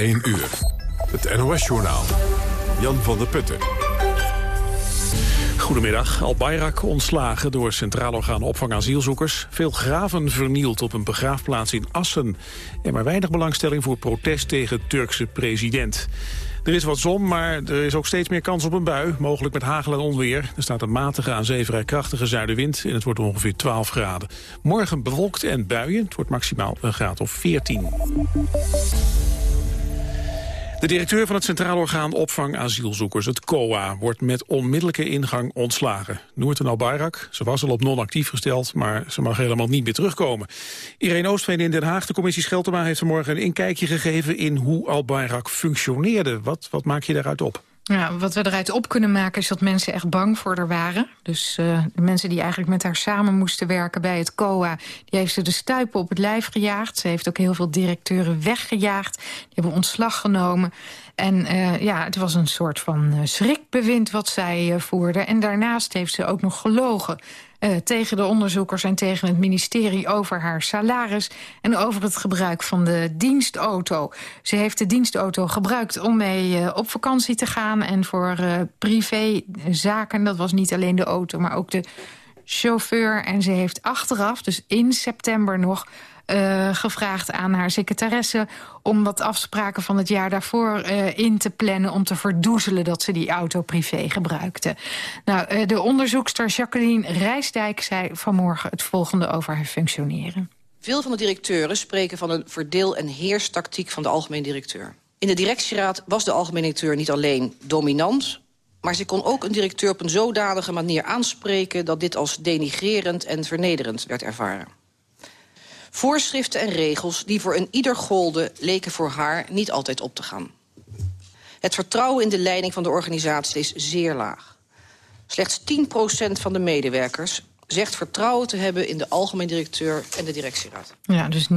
1 uur. Het NOS-journaal. Jan van der Putten. Goedemiddag. Al Bayrak ontslagen door Centraal Orgaan Opvang Asielzoekers. Veel graven vernield op een begraafplaats in Assen. En maar weinig belangstelling voor protest tegen Turkse president. Er is wat zon, maar er is ook steeds meer kans op een bui. Mogelijk met hagel en onweer. Er staat een matige aan zee krachtige zuidenwind. En het wordt ongeveer 12 graden. Morgen bewolkt en buien. Het wordt maximaal een graad of 14. De directeur van het Centraal Orgaan Opvang Asielzoekers, het COA, wordt met onmiddellijke ingang ontslagen. Noorten Al-Bayrak, ze was al op non-actief gesteld, maar ze mag helemaal niet meer terugkomen. Irene Oostveen in Den Haag, de commissie Scheltema, heeft vanmorgen een inkijkje gegeven in hoe Al-Bayrak functioneerde. Wat, wat maak je daaruit op? Ja, wat we eruit op kunnen maken is dat mensen echt bang voor haar waren. Dus uh, de mensen die eigenlijk met haar samen moesten werken bij het COA... die heeft ze de stuipen op het lijf gejaagd. Ze heeft ook heel veel directeuren weggejaagd. Die hebben ontslag genomen. En uh, ja, het was een soort van uh, schrikbewind wat zij voerde. En daarnaast heeft ze ook nog gelogen uh, tegen de onderzoekers en tegen het ministerie over haar salaris... en over het gebruik van de dienstauto. Ze heeft de dienstauto gebruikt om mee uh, op vakantie te gaan... en voor uh, privézaken, dat was niet alleen de auto, maar ook de chauffeur. En ze heeft achteraf, dus in september nog uh, gevraagd aan haar secretaresse... om wat afspraken van het jaar daarvoor uh, in te plannen... om te verdoezelen dat ze die auto privé gebruikte. Nou, uh, de onderzoekster Jacqueline Rijsdijk zei vanmorgen het volgende over haar functioneren. Veel van de directeuren spreken van een verdeel- en heerstactiek van de algemeen directeur. In de directieraad was de algemeen directeur niet alleen dominant... maar ze kon ook een directeur op een zodanige manier aanspreken... dat dit als denigrerend en vernederend werd ervaren. Voorschriften en regels die voor een ieder golden... leken voor haar niet altijd op te gaan. Het vertrouwen in de leiding van de organisatie is zeer laag. Slechts 10% van de medewerkers zegt vertrouwen te hebben in de algemeen directeur en de directieraad. Ja, dus 90%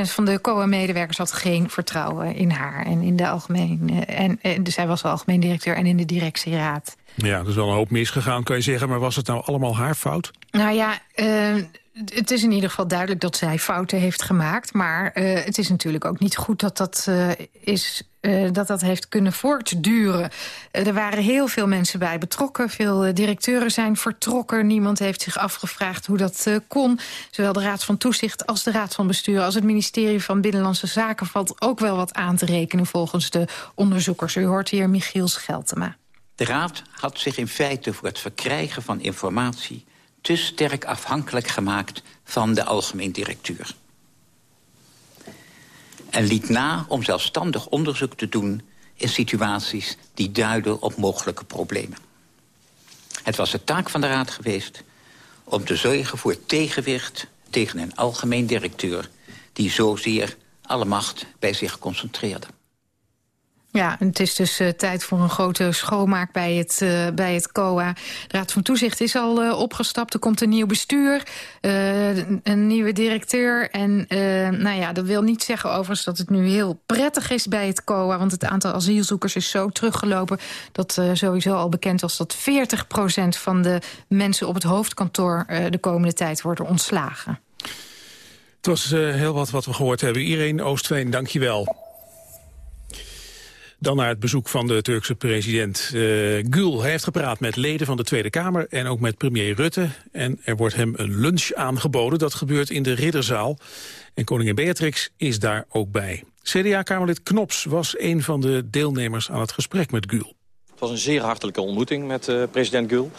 van de COA-medewerkers had geen vertrouwen in haar. En in de algemeen, en, en zij was de algemeen directeur en in de directieraad. Ja, er is wel een hoop misgegaan, kan je zeggen. Maar was het nou allemaal haar fout? Nou ja, uh, het is in ieder geval duidelijk dat zij fouten heeft gemaakt. Maar uh, het is natuurlijk ook niet goed dat dat, uh, is, uh, dat, dat heeft kunnen voortduren. er waren heel veel mensen bij betrokken. Veel directeuren zijn vertrokken. Niemand heeft zich afgevraagd hoe dat kon. Zowel de Raad van Toezicht als de Raad van Bestuur... als het ministerie van Binnenlandse Zaken... valt ook wel wat aan te rekenen volgens de onderzoekers. U hoort hier Michiel Scheltema. De Raad had zich in feite voor het verkrijgen van informatie te sterk afhankelijk gemaakt van de algemeen directeur. En liet na om zelfstandig onderzoek te doen in situaties die duiden op mogelijke problemen. Het was de taak van de Raad geweest om te zorgen voor tegenwicht tegen een algemeen directeur... die zozeer alle macht bij zich concentreerde. Ja, het is dus uh, tijd voor een grote schoonmaak bij het, uh, bij het COA. De Raad van Toezicht is al uh, opgestapt. Er komt een nieuw bestuur, een nieuwe directeur. En nou ja, dat wil niet zeggen overigens dat het nu heel prettig is bij het COA. Want het aantal asielzoekers is zo teruggelopen... dat sowieso al bekend was dat 40% van de mensen op het hoofdkantoor... de komende tijd worden ontslagen. Het was heel wat wat we gehoord hebben. Irene Oostveen, dank je wel. Dan naar het bezoek van de Turkse president uh, Gül. Hij heeft gepraat met leden van de Tweede Kamer en ook met premier Rutte. En er wordt hem een lunch aangeboden. Dat gebeurt in de Ridderzaal. En koningin Beatrix is daar ook bij. CDA-kamerlid Knops was een van de deelnemers aan het gesprek met Gül. Het was een zeer hartelijke ontmoeting met uh, president Gül.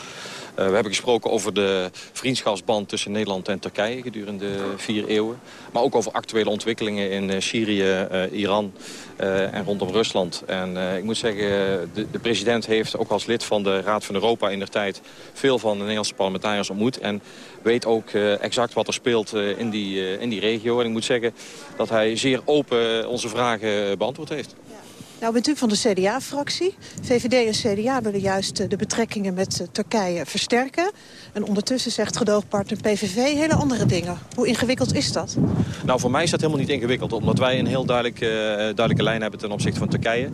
Uh, we hebben gesproken over de vriendschapsband tussen Nederland en Turkije gedurende vier eeuwen. Maar ook over actuele ontwikkelingen in uh, Syrië, uh, Iran en rondom Rusland. En ik moet zeggen, de, de, president heeft ook als lid van de Raad van Europa in de tijd veel van de Nederlandse parlementariërs ontmoet. En weet ook exact wat er speelt in, die, in die regio. En ik moet zeggen dat hij zeer open onze vragen beantwoord heeft. Nou bent u van de CDA-fractie. VVD en CDA willen juist eh, de betrekkingen met eh, Turkije versterken. En ondertussen zegt gedoogpartner PVV hele andere dingen. Hoe ingewikkeld is dat? Nou, voor mij is dat helemaal niet ingewikkeld. Omdat wij een heel uh, duidelijke lijn hebben ten opzichte van Turkije.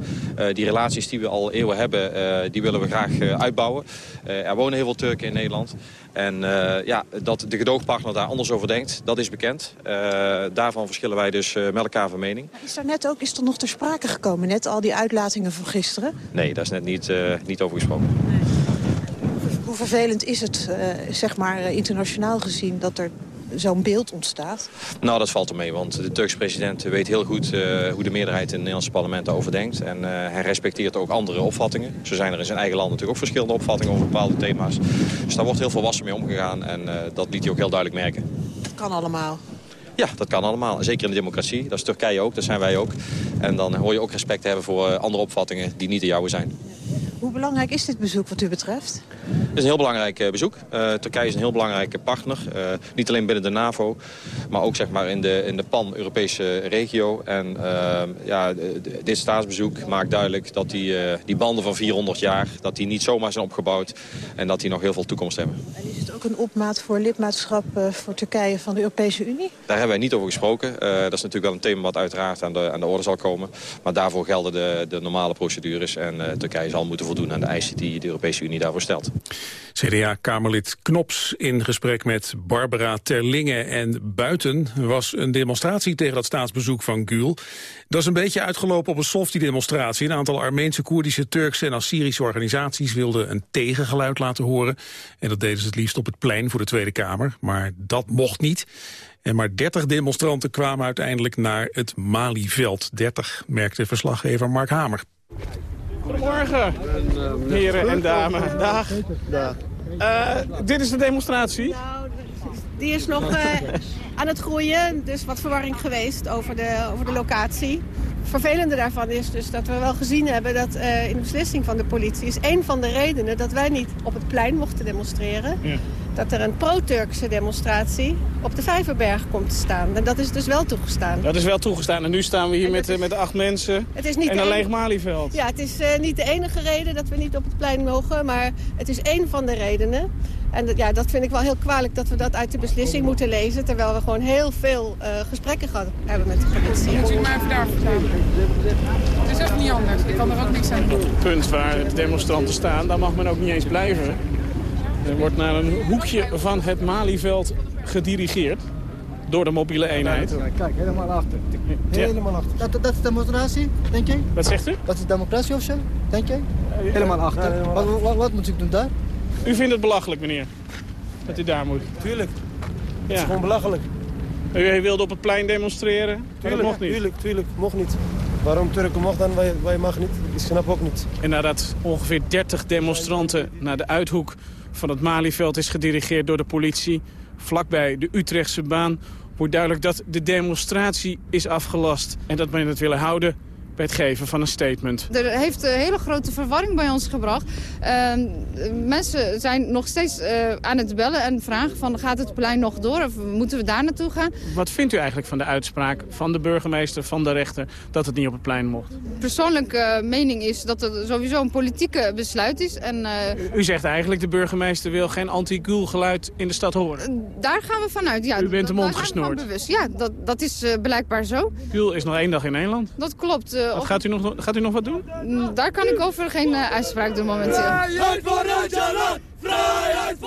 Die relaties die we al eeuwen hebben, die willen we graag uitbouwen. er wonen heel veel Turken in Nederland. En ja, dat de gedoogpartner daar anders over denkt, dat is bekend. daarvan verschillen wij dus met elkaar van mening. Is daar net ook is er nog ter sprake gekomen, net al die uitlatingen van gisteren? Nee, daar is net niet, niet over gesproken. Nee. Hoe vervelend is het, zeg maar, internationaal gezien... dat er zo'n beeld ontstaat? Nou, dat valt ermee, want de Turkse president weet heel goed uh, hoe de meerderheid in het Nederlandse parlement daarover denkt. En uh, hij respecteert ook andere opvattingen. Zo zijn er in zijn eigen land natuurlijk ook verschillende opvattingen over bepaalde thema's. Dus daar wordt heel volwassen mee omgegaan en uh, dat liet hij ook heel duidelijk merken. Het kan allemaal. Ja, dat kan allemaal. Zeker in de democratie. Dat is Turkije ook, dat zijn wij ook. En dan hoor je ook respect te hebben voor andere opvattingen die niet de jouwe zijn. Hoe belangrijk is dit bezoek wat u betreft? Het is een heel belangrijk eh, bezoek. Uh, Turkije is een heel belangrijke partner. Uh, niet alleen binnen de NAVO, maar ook zeg maar, in de, in de pan-Europese regio. En uh, ja, dit staatsbezoek maakt duidelijk dat die, die banden van 400 jaar... dat die niet zomaar zijn opgebouwd en dat die nog heel veel toekomst hebben. En is het ook een opmaat voor lidmaatschap voor Turkije van de Europese Unie? Daar hebben wij niet over gesproken. dat is natuurlijk wel een thema wat uiteraard aan de, aan de orde zal komen. Maar daarvoor gelden de, de normale procedures en Turkije zal moeten voldoen aan de eisen die de Europese Unie daarvoor stelt. CDA-kamerlid Knops in gesprek met Barbara Terlinge. En buiten was een demonstratie tegen dat staatsbezoek van Gül. Dat is een beetje uitgelopen op een softie-demonstratie. Een aantal Armeense, Koerdische, Turkse en Assyrische organisaties wilden een tegengeluid laten horen. En dat deden ze het liefst op het plein voor de Tweede Kamer. Maar dat mocht niet. En maar 30 demonstranten kwamen uiteindelijk naar het Malieveld. 30, merkte verslaggever Mark Hamer. Goedemorgen, heren en dames. Dag. Uh, dit is de demonstratie. Nou, die is nog uh, aan het groeien. Dus wat verwarring geweest over de, over de locatie. Het vervelende daarvan is dus dat we wel gezien hebben dat uh, in de beslissing van de politie... is een van de redenen dat wij niet op het plein mochten demonstreren... Ja dat er een pro-Turkse demonstratie op de Vijverberg komt te staan. En dat is dus wel toegestaan. Dat is wel toegestaan. En nu staan we hier met, is, met acht mensen het is niet en een leeg Malieveld. Ja, het is uh, niet de enige reden dat we niet op het plein mogen. Maar het is één van de redenen. En ja, dat vind ik wel heel kwalijk dat we dat uit de beslissing moeten lezen. Terwijl we gewoon heel veel uh, gesprekken gehad hebben met de politie. Moet u maar even daar. Het is echt niet anders. Ik kan er ook niks aan doen. Het punt waar de demonstranten staan, daar mag men ook niet eens blijven. Er wordt naar een hoekje van het Malieveld gedirigeerd door de mobiele eenheid. Kijk, helemaal achter. Helemaal achter. Dat, dat is demonstratie, denk je? Wat zegt u? Dat is democratie of zo, denk je? Helemaal achter. Wat, wat, wat, moet ik doen daar? U vindt het belachelijk, meneer, dat u daar moet? Tuurlijk. Ja. Het is gewoon belachelijk. U wilde op het plein demonstreren, tuurlijk, dat mocht niet? Tuurlijk, tuurlijk, mocht niet. Waarom Turken mocht dan, wij, wij mag niet? Ik snap ook niet. En nadat ongeveer 30 demonstranten naar de Uithoek van het Malieveld is gedirigeerd door de politie. Vlakbij de Utrechtse baan wordt duidelijk dat de demonstratie is afgelast. En dat men het willen houden bij het geven van een statement. Er heeft een hele grote verwarring bij ons gebracht. Uh, mensen zijn nog steeds uh, aan het bellen en vragen van gaat het plein nog door of moeten we daar naartoe gaan? Wat vindt u eigenlijk van de uitspraak van de burgemeester, van de rechter, dat het niet op het plein mocht? Persoonlijke uh, mening is dat het sowieso een politieke besluit is. En, u zegt eigenlijk de burgemeester wil geen anti-Gul geluid in de stad horen? daar gaan we vanuit, ja. U bent hem omgesnoord? Ja, dat, dat is blijkbaar zo. Gul is nog één dag in Nederland? Dat klopt. Uh, gaat, u nog, gaat u nog wat doen? Mm, daar kan ik over geen uh, uitspraak doen momenteel. Vrijheid! Vrijheid! Vrijheid!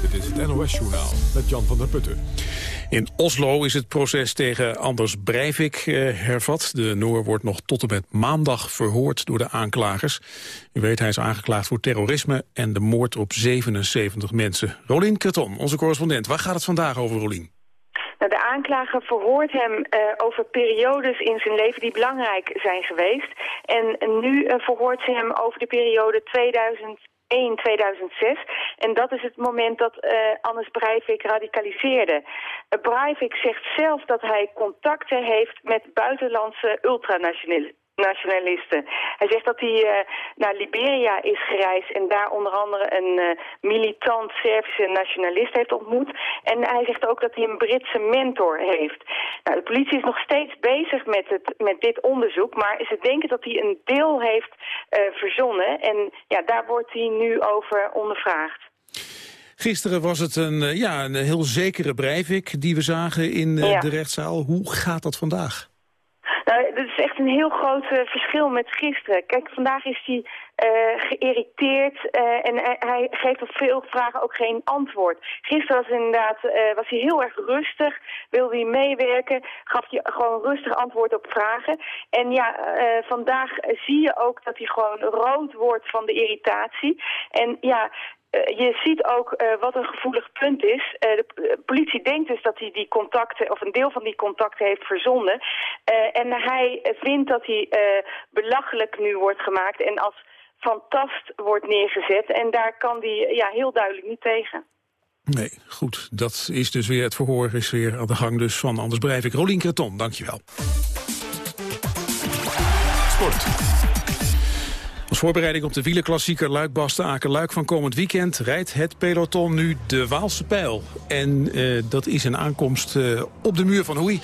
Dit is het NOS-journaal met Jan van der Putten. In Oslo is het proces tegen Anders Breivik eh, hervat. De Noor wordt nog tot en met maandag verhoord door de aanklagers. U weet, hij is aangeklaagd voor terrorisme en de moord op 77 mensen. Rolien Kreton, onze correspondent. Waar gaat het vandaag over, Rolien? Nou, de aanklager verhoort hem uh, over periodes in zijn leven die belangrijk zijn geweest. En nu uh, verhoort ze hem over de periode 2000. 1 2006. En dat is het moment dat uh, Anders Breivik radicaliseerde. Breivik zegt zelf dat hij contacten heeft met buitenlandse ultranationalisten nationalisten. Hij zegt dat hij uh, naar Liberia is gereisd en daar onder andere een uh, militant Servische nationalist heeft ontmoet. En hij zegt ook dat hij een Britse mentor heeft. Nou, de politie is nog steeds bezig met, het, met dit onderzoek, maar ze denken dat hij een deel heeft uh, verzonnen. En ja, daar wordt hij nu over ondervraagd. Gisteren was het een, ja, een heel zekere Breivik die we zagen in de rechtszaal. Hoe gaat dat vandaag? Nou, dat is echt een heel groot uh, verschil met gisteren. Kijk, vandaag is hij uh, geïrriteerd uh, en hij, geeft op veel vragen ook geen antwoord. Gisteren was, inderdaad, was hij heel erg rustig, wilde hij meewerken, gaf hij gewoon rustig antwoord op vragen. En ja, vandaag zie je ook dat hij gewoon rood wordt van de irritatie. En ja, eh, je ziet ook uh, wat een gevoelig punt is. Uh, de politie denkt dus dat hij die contacten, of een deel van die contacten heeft verzonnen. en hij vindt dat hij belachelijk nu wordt gemaakt en als fantast wordt neergezet. En daar kan hij ja, heel duidelijk niet tegen. Nee, goed. Dat is dus weer het verhoor is weer aan de gang dus van Anders Breivik. Rolien Kreton, dankjewel. Sport. Voorbereiding op de wielerklassieker Luik-Bastenaken-Luik van komend weekend... rijdt het peloton nu de Waalse Pijl. En uh, dat is een aankomst uh, op de muur van Hoei.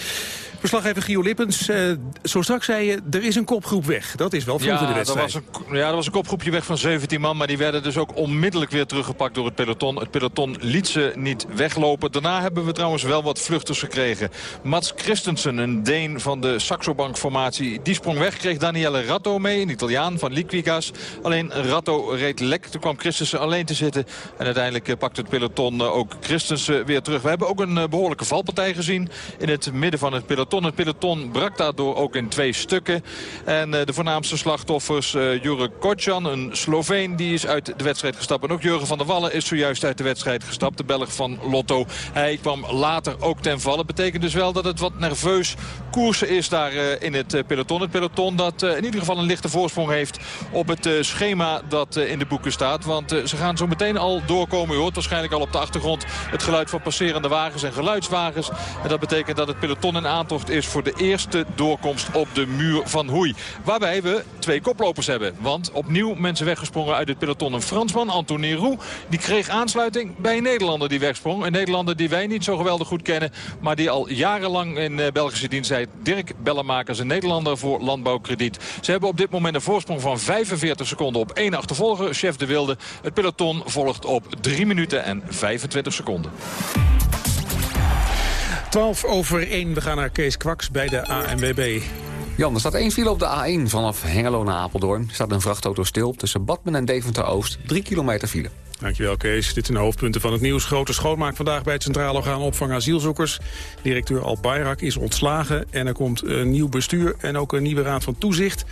Verslaggever Gio Lippens, uh, zo straks zei je, er is een kopgroep weg. Dat is wel vroeg ja, in de wedstrijd. Dat was een, ja, er was een kopgroepje weg van 17 man, maar die werden dus ook onmiddellijk weer teruggepakt door het peloton. Het peloton liet ze niet weglopen. Daarna hebben we trouwens wel wat vluchters gekregen. Mats Christensen, een Deen van de Saxo Bank formatie, die sprong weg. Kreeg Danielle Ratto mee, een Italiaan van Liquigas. Alleen Ratto reed lek. Toen kwam Christensen alleen te zitten. En uiteindelijk eh, pakte het peloton eh, ook Christensen weer terug. We hebben ook een behoorlijke valpartij gezien in het midden van het peloton Het peloton brak daardoor ook in twee stukken. En eh, de voornaamste slachtoffers, uh, Jure Kotjan, een Sloveen, die is uit de wedstrijd gestapt. En ook Jurgen van der Wallen is zojuist uit de wedstrijd gestapt. De Belg van Lotto. Hij kwam later ook ten vallen. Betekent dus wel dat het wat nerveus koersen is daar uh, in het peloton. Het peloton dat in ieder geval een lichte voorsprong heeft op het schema dat in de boeken staat. Want ze gaan zo meteen al doorkomen. U hoort waarschijnlijk al op de achtergrond het geluid van passerende wagens en geluidswagens. En dat betekent dat het peloton in is voor de eerste doorkomst op de muur van Hoei. Waarbij we twee koplopers hebben. Want opnieuw mensen weggesprongen uit het peloton. Een Fransman, Anthony Roux, die kreeg aansluiting bij een Nederlander die wegsprong. Een Nederlander die wij niet zo geweldig goed kennen. Maar die al jarenlang in eh, Belgische dienst zei. Dirk Bellemakers, een Nederlander voor landbouwkrediet. Ze hebben op dit moment een voorsprong van 45 seconden op één achtervolger. Chef de Wilde. Het peloton volgt op 3 minuten en 25 seconden. 12 over 1. We gaan naar Kees Kwaks bij de ANWB. Jan, er staat één file op de A1 vanaf Hengelo naar Apeldoorn. Er staat een vrachtauto stil tussen Badmen en Deventer-Oost. 3 kilometer file. Dankjewel Kees. Dit zijn de hoofdpunten van het nieuws. Grote schoonmaak vandaag bij het Centraal Orgaan Opvang Asielzoekers. Directeur Al Bayrak is ontslagen en er komt een nieuw bestuur en ook een nieuwe raad van toezicht.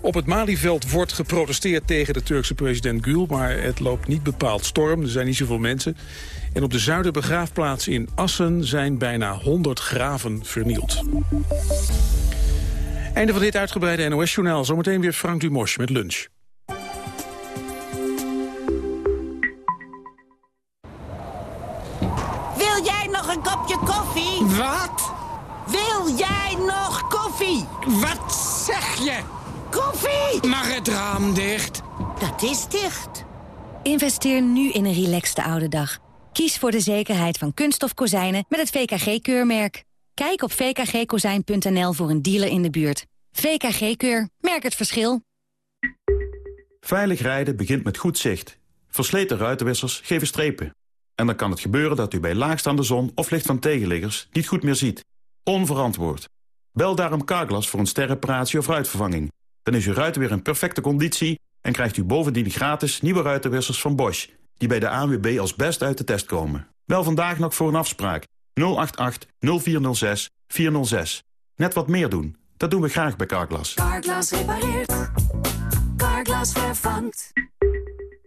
Op het Malieveld wordt geprotesteerd tegen de Turkse president Gül, maar het loopt niet bepaald storm. Er zijn niet zoveel mensen. En op de zuiderbegraafplaats in Assen zijn bijna 100 graven vernield. Einde van dit uitgebreide NOS-journaal. Zometeen weer Frank Dumos met lunch. Wat? Wil jij nog koffie? Wat zeg je? Koffie! Mag het raam dicht? Dat is dicht. Investeer nu in een relaxte oude dag. Kies voor de zekerheid van kunststof kozijnen met het VKG-keurmerk. Kijk op vkgkozijn.nl voor een dealer in de buurt. VKG-keur. Merk het verschil. Veilig rijden begint met goed zicht. Versleten ruitenwissers geven strepen. En dan kan het gebeuren dat u bij laagstaande zon of licht van tegenliggers niet goed meer ziet. Onverantwoord. Bel daarom Carglass voor een sterreparatie of ruitvervanging. Dan is uw ruiten weer in perfecte conditie en krijgt u bovendien gratis nieuwe ruitenwissers van Bosch die bij de ANWB als best uit de test komen. Bel vandaag nog voor een afspraak. 088 0406 406. Net wat meer doen. Dat doen we graag bij Carglass. Carglass repareert. Carglass vervangt.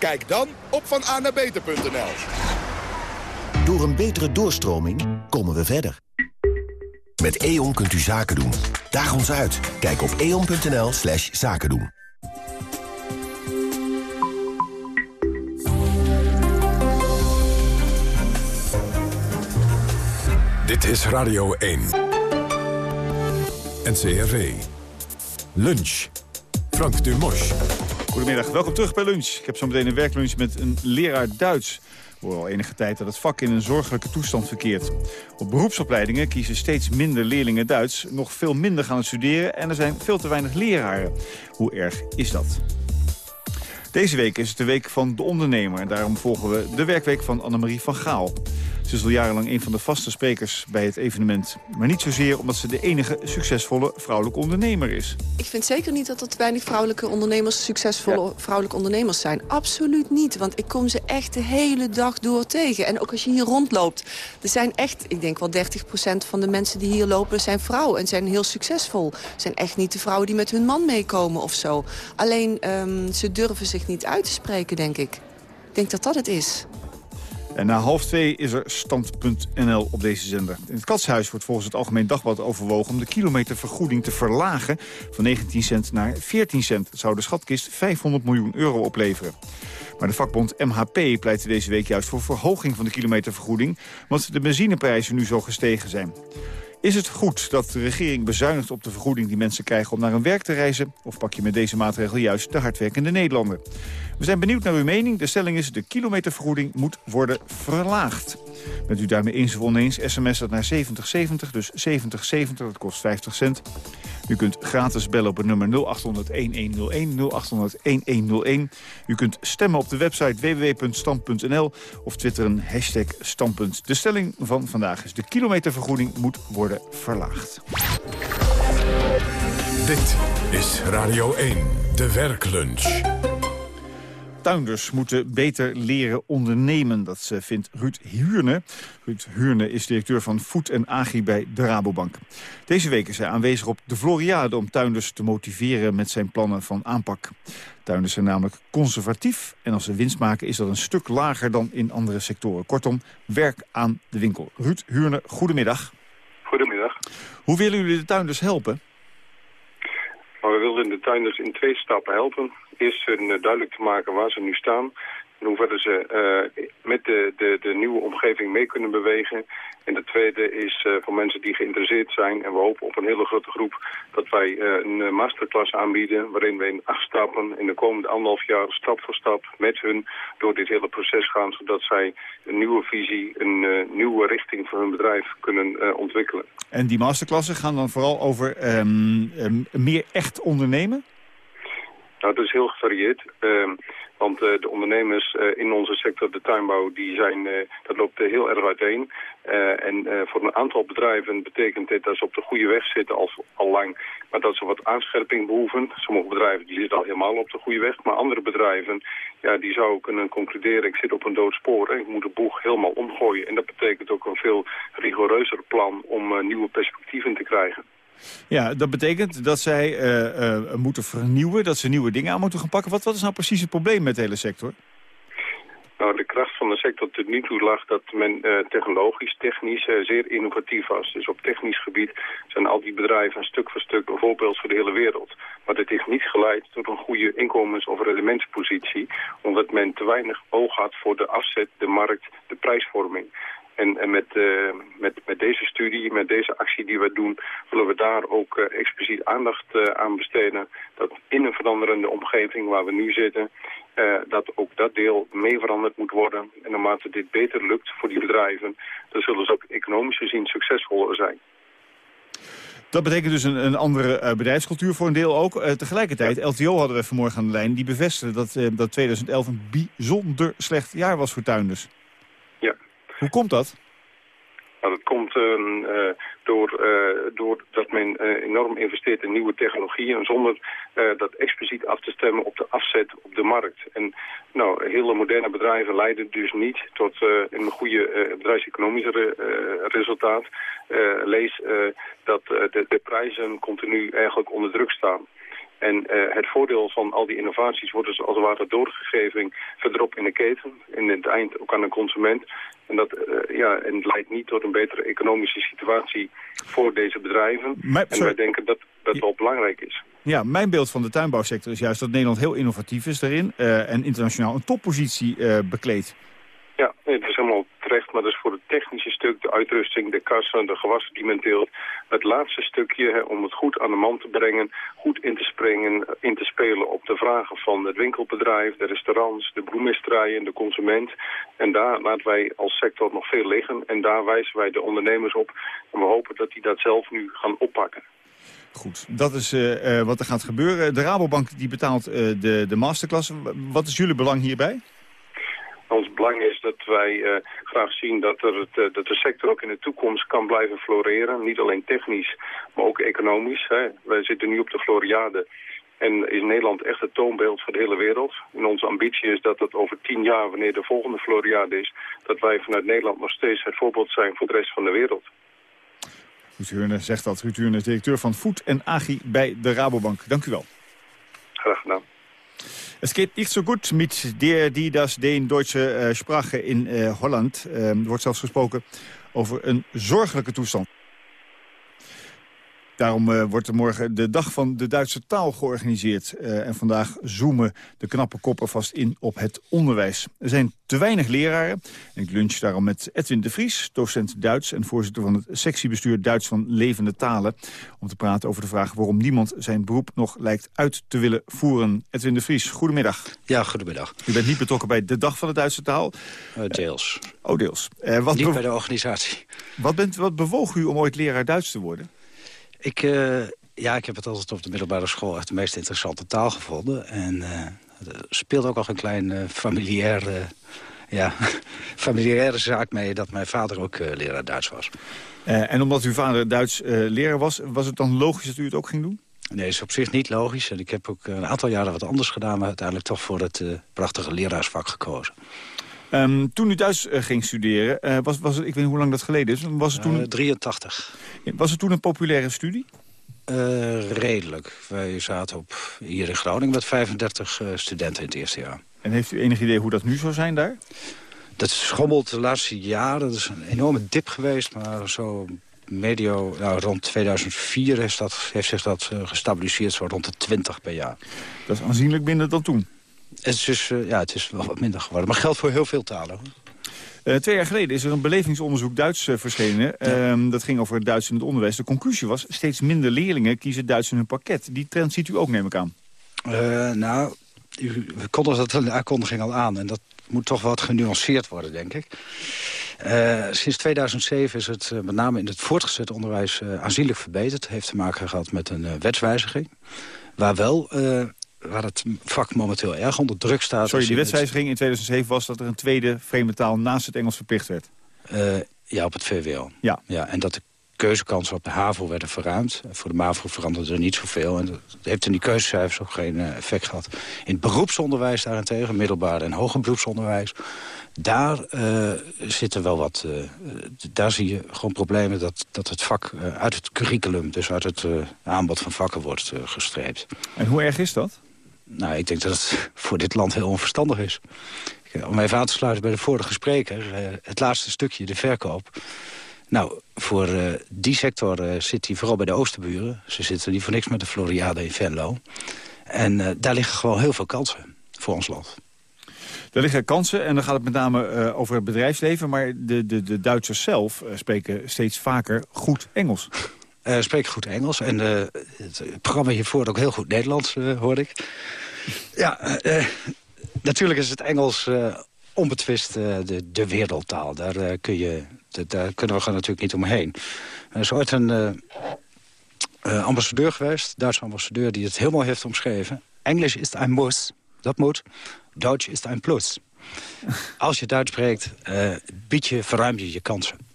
Kijk dan op vananabeter.nl. Door een betere doorstroming komen we verder. Met E.ON kunt u zaken doen. Daag ons uit. Kijk op eon.nl slash zaken doen. Dit is Radio 1. NCRV. Lunch. Frank Dumos. Goedemiddag, welkom terug bij Lunch. Ik heb zo meteen een werklunch met een leraar Duits. Horen al enige tijd dat het vak in een zorgelijke toestand verkeert. Op beroepsopleidingen kiezen steeds minder leerlingen Duits... nog veel minder gaan studeren en er zijn veel te weinig leraren. Hoe erg is dat? Deze week is het de week van de ondernemer. En daarom volgen we de werkweek van Annemarie van Gaal. Ze is al jarenlang een van de vaste sprekers bij het evenement. Maar niet zozeer omdat ze de enige succesvolle vrouwelijke ondernemer is. Ik vind zeker niet dat er te weinig vrouwelijke ondernemers... succesvolle vrouwelijke ondernemers zijn. Absoluut niet, want ik kom ze echt de hele dag door tegen. En ook als je hier rondloopt. Er zijn echt, ik denk wel 30% van de mensen die hier lopen... zijn vrouwen en zijn heel succesvol. zijn echt niet de vrouwen die met hun man meekomen of zo. Alleen, ehm, ze durven zich niet uit te spreken, denk ik. Ik denk dat dat het is. En na half twee is er stand.nl op deze zender. In het Katshuis wordt volgens het Algemeen Dagblad overwogen... om de kilometervergoeding te verlagen van 19 cent naar 14 cent. Zou de schatkist 500 miljoen euro opleveren. Maar de vakbond MHP pleitte deze week juist voor verhoging van de kilometervergoeding... want de benzineprijzen nu zo gestegen zijn. Is het goed dat de regering bezuinigt op de vergoeding die mensen krijgen om naar hun werk te reizen? Of pak je met deze maatregel juist de hardwerkende Nederlander? We zijn benieuwd naar uw mening. De stelling is de kilometervergoeding moet worden verlaagd. Bent u daarmee eens of oneens, sms dat naar 7070, dus 7070, dat kost 50 cent. U kunt gratis bellen op het nummer 0800-1101, 0800-1101. U kunt stemmen op de website www.stand.nl of twitteren hashtag standpunt. De stelling van vandaag is de kilometervergoeding moet worden verlaagd. Dit is Radio 1, de werklunch. Tuinders moeten beter leren ondernemen. Dat eh, vindt Ruud Huurne. Ruud Huurne is directeur van Voet en Agri bij de Rabobank. Deze week is hij aanwezig op de Floriade om tuinders te motiveren met zijn plannen van aanpak. Tuinders zijn namelijk conservatief en als ze winst maken is dat een stuk lager dan in andere sectoren. Kortom, werk aan de winkel. Ruud Huurne, goedemiddag. Goedemiddag. Hoe willen jullie de tuinders helpen? Nou, we willen de tuinders in twee stappen helpen. Eerst hun eh, duidelijk te maken waar ze nu staan. En hoe verder ze uh, met de, de, de nieuwe omgeving mee kunnen bewegen. En de tweede is uh, voor mensen die geïnteresseerd zijn. En we hopen op een hele grote groep dat wij een masterclass aanbieden. Waarin we in acht stappen in de komende anderhalf jaar stap voor stap met hun door dit hele proces gaan. Zodat zij een nieuwe visie, een nieuwe richting voor hun bedrijf kunnen ontwikkelen. En die masterklassen gaan dan vooral over um, um, meer echt ondernemen? Nou, dat is heel gevarieerd. Uh, want uh, de ondernemers uh, in onze sector, de tuinbouw, die zijn, uh, dat loopt heel erg uiteen. en voor een aantal bedrijven betekent dit dat ze op de goede weg zitten al, al lang. Maar dat ze wat aanscherping behoeven. Sommige bedrijven die zitten al helemaal op de goede weg. Maar andere bedrijven, ja, die zou kunnen concluderen... ik zit op een dood spoor en ik moet de boeg helemaal omgooien. En dat betekent ook een veel rigoureuzer plan om nieuwe perspectieven te krijgen. Ja, dat betekent dat zij uh, uh, moeten vernieuwen, dat ze nieuwe dingen aan moeten gaan pakken. Wat, wat is nou precies het probleem met de hele sector? Nou, de kracht van de sector tot nu toe lag dat men uh, technologisch, technisch zeer innovatief was. Dus op technisch gebied zijn al die bedrijven stuk voor stuk een voorbeeld voor de hele wereld. Maar dit heeft niet geleid tot een goede inkomens- of rendementspositie, omdat men te weinig oog had voor de afzet, de markt, de prijsvorming. En, en met, uh, met, met deze studie, met deze actie die we doen, willen we daar ook uh, expliciet aandacht uh, aan besteden. Dat in een veranderende omgeving waar we nu zitten, dat ook dat deel mee veranderd moet worden. En naarmate dit beter lukt voor die bedrijven, dan zullen ze ook economisch gezien succesvoller zijn. Dat betekent dus een, een andere bedrijfscultuur voor een deel ook. tegelijkertijd, LTO hadden we vanmorgen aan de lijn, die bevestigde dat, dat 2011 een bijzonder slecht jaar was voor tuinders. Hoe komt dat? Nou, dat komt komt uh, door, uh, doordat men uh, enorm investeert in nieuwe technologieën... zonder dat expliciet af te stemmen op de afzet op de markt. En nou, hele moderne bedrijven leiden dus niet tot een goede bedrijfseconomische re, resultaat. lees dat de, de prijzen continu eigenlijk onder druk staan. En uh, het voordeel van al die innovaties wordt dus als het ware doorgegeven verderop in de keten. In het eind ook aan de consument. En dat uh, ja, en leidt niet tot een betere economische situatie voor deze bedrijven. Maar, en wij denken dat dat wel belangrijk is. Ja, mijn beeld van de tuinbouwsector is juist dat Nederland heel innovatief is daarin. Uh, en internationaal een toppositie bekleedt. Ja, nee, het is helemaal terecht, maar voor het technische stuk, de uitrusting, de kassen, de gewassen die men teelt, het laatste stukje hè, om het goed aan de man te brengen, goed in te springen, in te spelen op de vragen van het winkelbedrijf, de restaurants, de bloemisterijen, de consument. En daar laten wij als sector nog veel liggen en daar wijzen wij de ondernemers op. En we hopen dat die dat zelf nu gaan oppakken. Goed, dat is uh, uh, wat er gaat gebeuren. De Rabobank die betaalt uh, de, de masterclass. Wat is jullie belang hierbij? Ons belang is dat wij uh, graag zien dat, er het, uh, dat de sector ook in de toekomst kan blijven floreren. Niet alleen technisch, maar ook economisch. Hè. Wij zitten nu op de Floriade. En is Nederland echt het toonbeeld voor de hele wereld. En onze ambitie is dat het over tien jaar, wanneer de volgende Floriade is... dat wij vanuit Nederland nog steeds het voorbeeld zijn voor de rest van de wereld. Ruud Heurne zegt dat. Ruud is directeur van Voet en Agri bij de Rabobank. Dank u wel. Graag gedaan. Es geht nicht so gut mit der, die das den deutsche uh, Sprache in uh, Holland. Uh, er wordt zelfs gesproken over een zorgelijke toestand. Daarom uh, wordt er morgen de dag van de Duitse taal georganiseerd. Uh, en vandaag zoomen de knappe koppen vast in op het onderwijs. Er zijn te weinig leraren. En ik lunch daarom met Edwin de Vries, docent Duits... en voorzitter van het sectiebestuur Duits van Levende Talen... om te praten over de vraag waarom niemand zijn beroep nog lijkt uit te willen voeren. Edwin de Vries, goedemiddag. Ja, goedemiddag. U bent niet betrokken bij de dag van de Duitse taal? Uh, deels. Oh, deels. wat niet bij de organisatie. Wat, bent, wat bewoog u om ooit leraar Duits te worden? Ik, uh, ja, ik heb het altijd op de middelbare school echt de meest interessante taal gevonden. En uh, er speelt ook nog een klein uh, familiair, ja, familiaire zaak mee... dat mijn vader ook leraar Duits was. en omdat uw vader Duits leraar was, was het dan logisch dat u het ook ging doen? Nee, is op zich niet logisch. En ik heb ook een aantal jaren wat anders gedaan... maar uiteindelijk toch voor het prachtige leraarsvak gekozen. Um, toen u Duits uh, ging studeren, uh, was, was het, ik weet niet hoe lang dat geleden is. Was het toen, uh, 83. Was het toen een populaire studie? redelijk. Wij zaten op, hier in Groningen met 35 studenten in het eerste jaar. En heeft u enig idee hoe dat nu zou zijn daar? Dat schommelt de laatste jaren. Dat is een enorme dip geweest, maar zo medio, nou, rond 2004 heeft, dat, heeft zich dat gestabiliseerd, zo rond de 20 per jaar. Dat is aanzienlijk minder dan toen? Het is, dus, uh, ja, het is wel wat minder geworden. Maar geldt voor heel veel talen. Hoor. Uh, twee jaar geleden is er een belevingsonderzoek Duits uh, verschenen. Ja. Uh, dat ging over het Duits in het onderwijs. De conclusie was, steeds minder leerlingen kiezen Duits in hun pakket. Die trend ziet u ook, neem ik aan. nou, u, we konden dat in de aankondiging al aan. En dat moet toch wat genuanceerd worden, denk ik. sinds 2007 is het met name in het voortgezet onderwijs aanzienlijk verbeterd. Het heeft te maken gehad met een wetswijziging. Waar wel waar het vak momenteel erg onder druk staat. Sorry, die wetswijziging in 2007 was dat er een tweede vreemde taal naast het Engels verplicht werd. Uh, ja, op het VWO. Ja. ja. En dat de keuzekansen op de HAVO werden verruimd. Voor de MAVO veranderde er niet zoveel. En dat heeft in die keuzecijfers ook geen uh, effect gehad. In het beroepsonderwijs daarentegen, middelbaar en hoger beroepsonderwijs... daar uh, zitten wel wat... daar zie je gewoon problemen dat, dat het vak uit het curriculum... dus uit het aanbod van vakken wordt gestreept. En hoe erg is dat? Nou, ik denk dat het voor dit land heel onverstandig is. Om even aan te sluiten bij de vorige spreker. Het laatste stukje, de verkoop. Nou, voor uh, die sector uh, zit hij vooral bij de oosterburen. Ze zitten niet voor niks met de Floriade in Venlo. En daar liggen gewoon heel veel kansen voor ons land. Er liggen kansen en dan gaat het met name over het bedrijfsleven. Maar de, de, de Duitsers zelf spreken steeds vaker goed Engels. Uh, spreek goed Engels. En uh, het programma hiervoor ook heel goed Nederlands, uh, hoorde ik. Ja, natuurlijk is het Engels onbetwist de, de wereldtaal. Daar, kun je, daar kunnen we natuurlijk niet omheen. Er is ooit een ambassadeur geweest, Duitse ambassadeur... die het helemaal heeft omschreven. Engels is een muss, dat moet. Duits is een plus. Als je Duits spreekt, bied je, verruim je je kansen.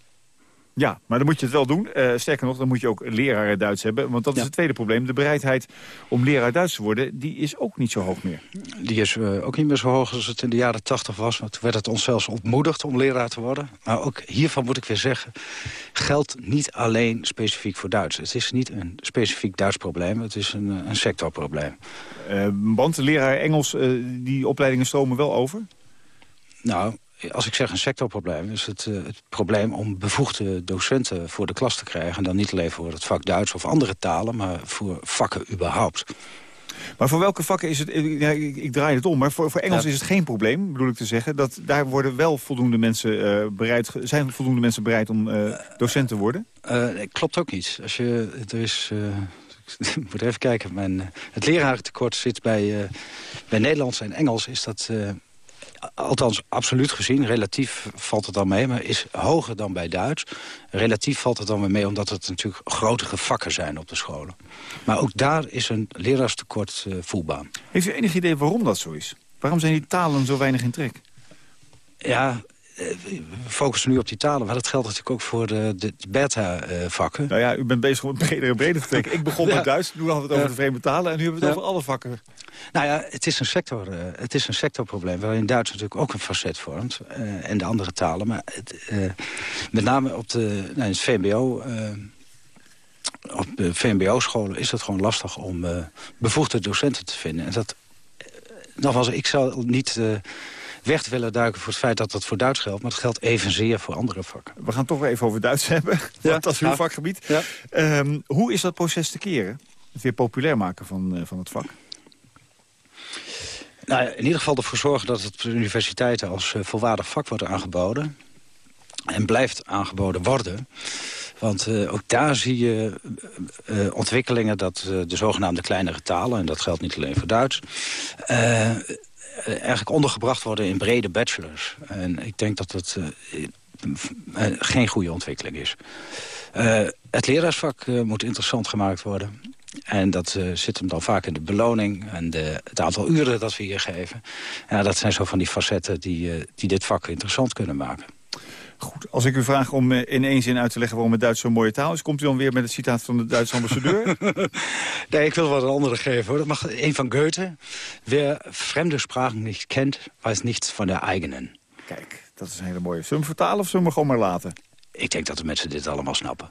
Ja, maar dan moet je het wel doen. Uh, sterker nog, dan moet je ook leraren Duits hebben. Want dat is het tweede probleem. De bereidheid om leraar Duits te worden, die is ook niet zo hoog meer. Die is uh, ook niet meer zo hoog als het in de jaren tachtig was. Want toen werd het ons zelfs ontmoedigd om leraar te worden. Maar ook hiervan moet ik weer zeggen... geldt niet alleen specifiek voor Duits. Het is niet een specifiek Duits probleem. Het is een, een sectorprobleem. Uh, want leraar Engels, die opleidingen stromen wel over? Nou, als ik zeg een sectorprobleem, is het uh, het probleem om bevoegde docenten voor de klas te krijgen. En dan niet alleen voor het vak Duits of andere talen, maar voor vakken überhaupt. Maar voor welke vakken is het, ja, ik, ik, draai het om, maar voor, voor Engels is het geen probleem, bedoel ik te zeggen. Dat, daar worden wel voldoende mensen, uh, bereid, zijn voldoende mensen bereid om uh, docent te worden? klopt ook niet. Als je, er is, ik moet even kijken, mijn, het lerarentekort zit bij, bij Nederlands en Engels is dat althans absoluut gezien, relatief valt het dan mee... maar is hoger dan bij Duits. Relatief valt het dan weer mee omdat het natuurlijk grotere vakken zijn op de scholen. Maar ook daar is een leraarstekort uh, voelbaar. Heeft u enig idee waarom dat zo is? Waarom zijn die talen zo weinig in trek? Ja, eh, we focussen nu op die talen, maar dat geldt natuurlijk ook voor de, de beta-vakken. nou ja, u bent bezig om het breder en breder te trekken. Ik begon met Duits, nu hadden we het over de vreemde talen... en nu hebben we het over alle vakken. Nou ja, het is een, sector, uh, het is een sectorprobleem... waarin Duits natuurlijk ook een facet vormt. Uh, en de andere talen. Maar het, uh, met name op de, nou, het VMBO... op VMBO-scholen is het gewoon lastig om bevoegde docenten te vinden. En dat, nogmaals, ik zal niet weg willen duiken voor het feit dat dat voor Duits geldt. Maar het geldt evenzeer voor andere vakken. We gaan toch weer even over Duits hebben, ja. want dat is uw ja. vakgebied. Ja. Um, hoe is dat proces te keren? Het weer populair maken van, uh, van het vak? Nou, in ieder geval ervoor zorgen dat het op de universiteiten als uh, volwaardig vak wordt aangeboden. En blijft aangeboden worden. Want uh, ook daar zie je uh, ontwikkelingen dat de zogenaamde kleinere talen... en dat geldt niet alleen voor Duits... eigenlijk ondergebracht worden in brede bachelors. En ik denk dat dat geen goede ontwikkeling is. het leraarsvak moet interessant gemaakt worden. En dat zit hem dan vaak in de beloning en de, het aantal uren dat we hier geven. Ja, dat zijn zo van die facetten die, die dit vak interessant kunnen maken. Goed, als ik u vraag om uh, in één zin uit te leggen waarom het Duits zo'n mooie taal is... komt u dan weer met het citaat van de Duitse ambassadeur? nee, ik wil wat een andere geven. Hoor. Dat mag een van Goethe. Wer vreemde sprachen niet kent, weet niets van de eigenen. Kijk, dat is een hele mooie. Zullen we hem vertalen of zullen we hem gewoon maar laten? Ik denk dat de mensen dit allemaal snappen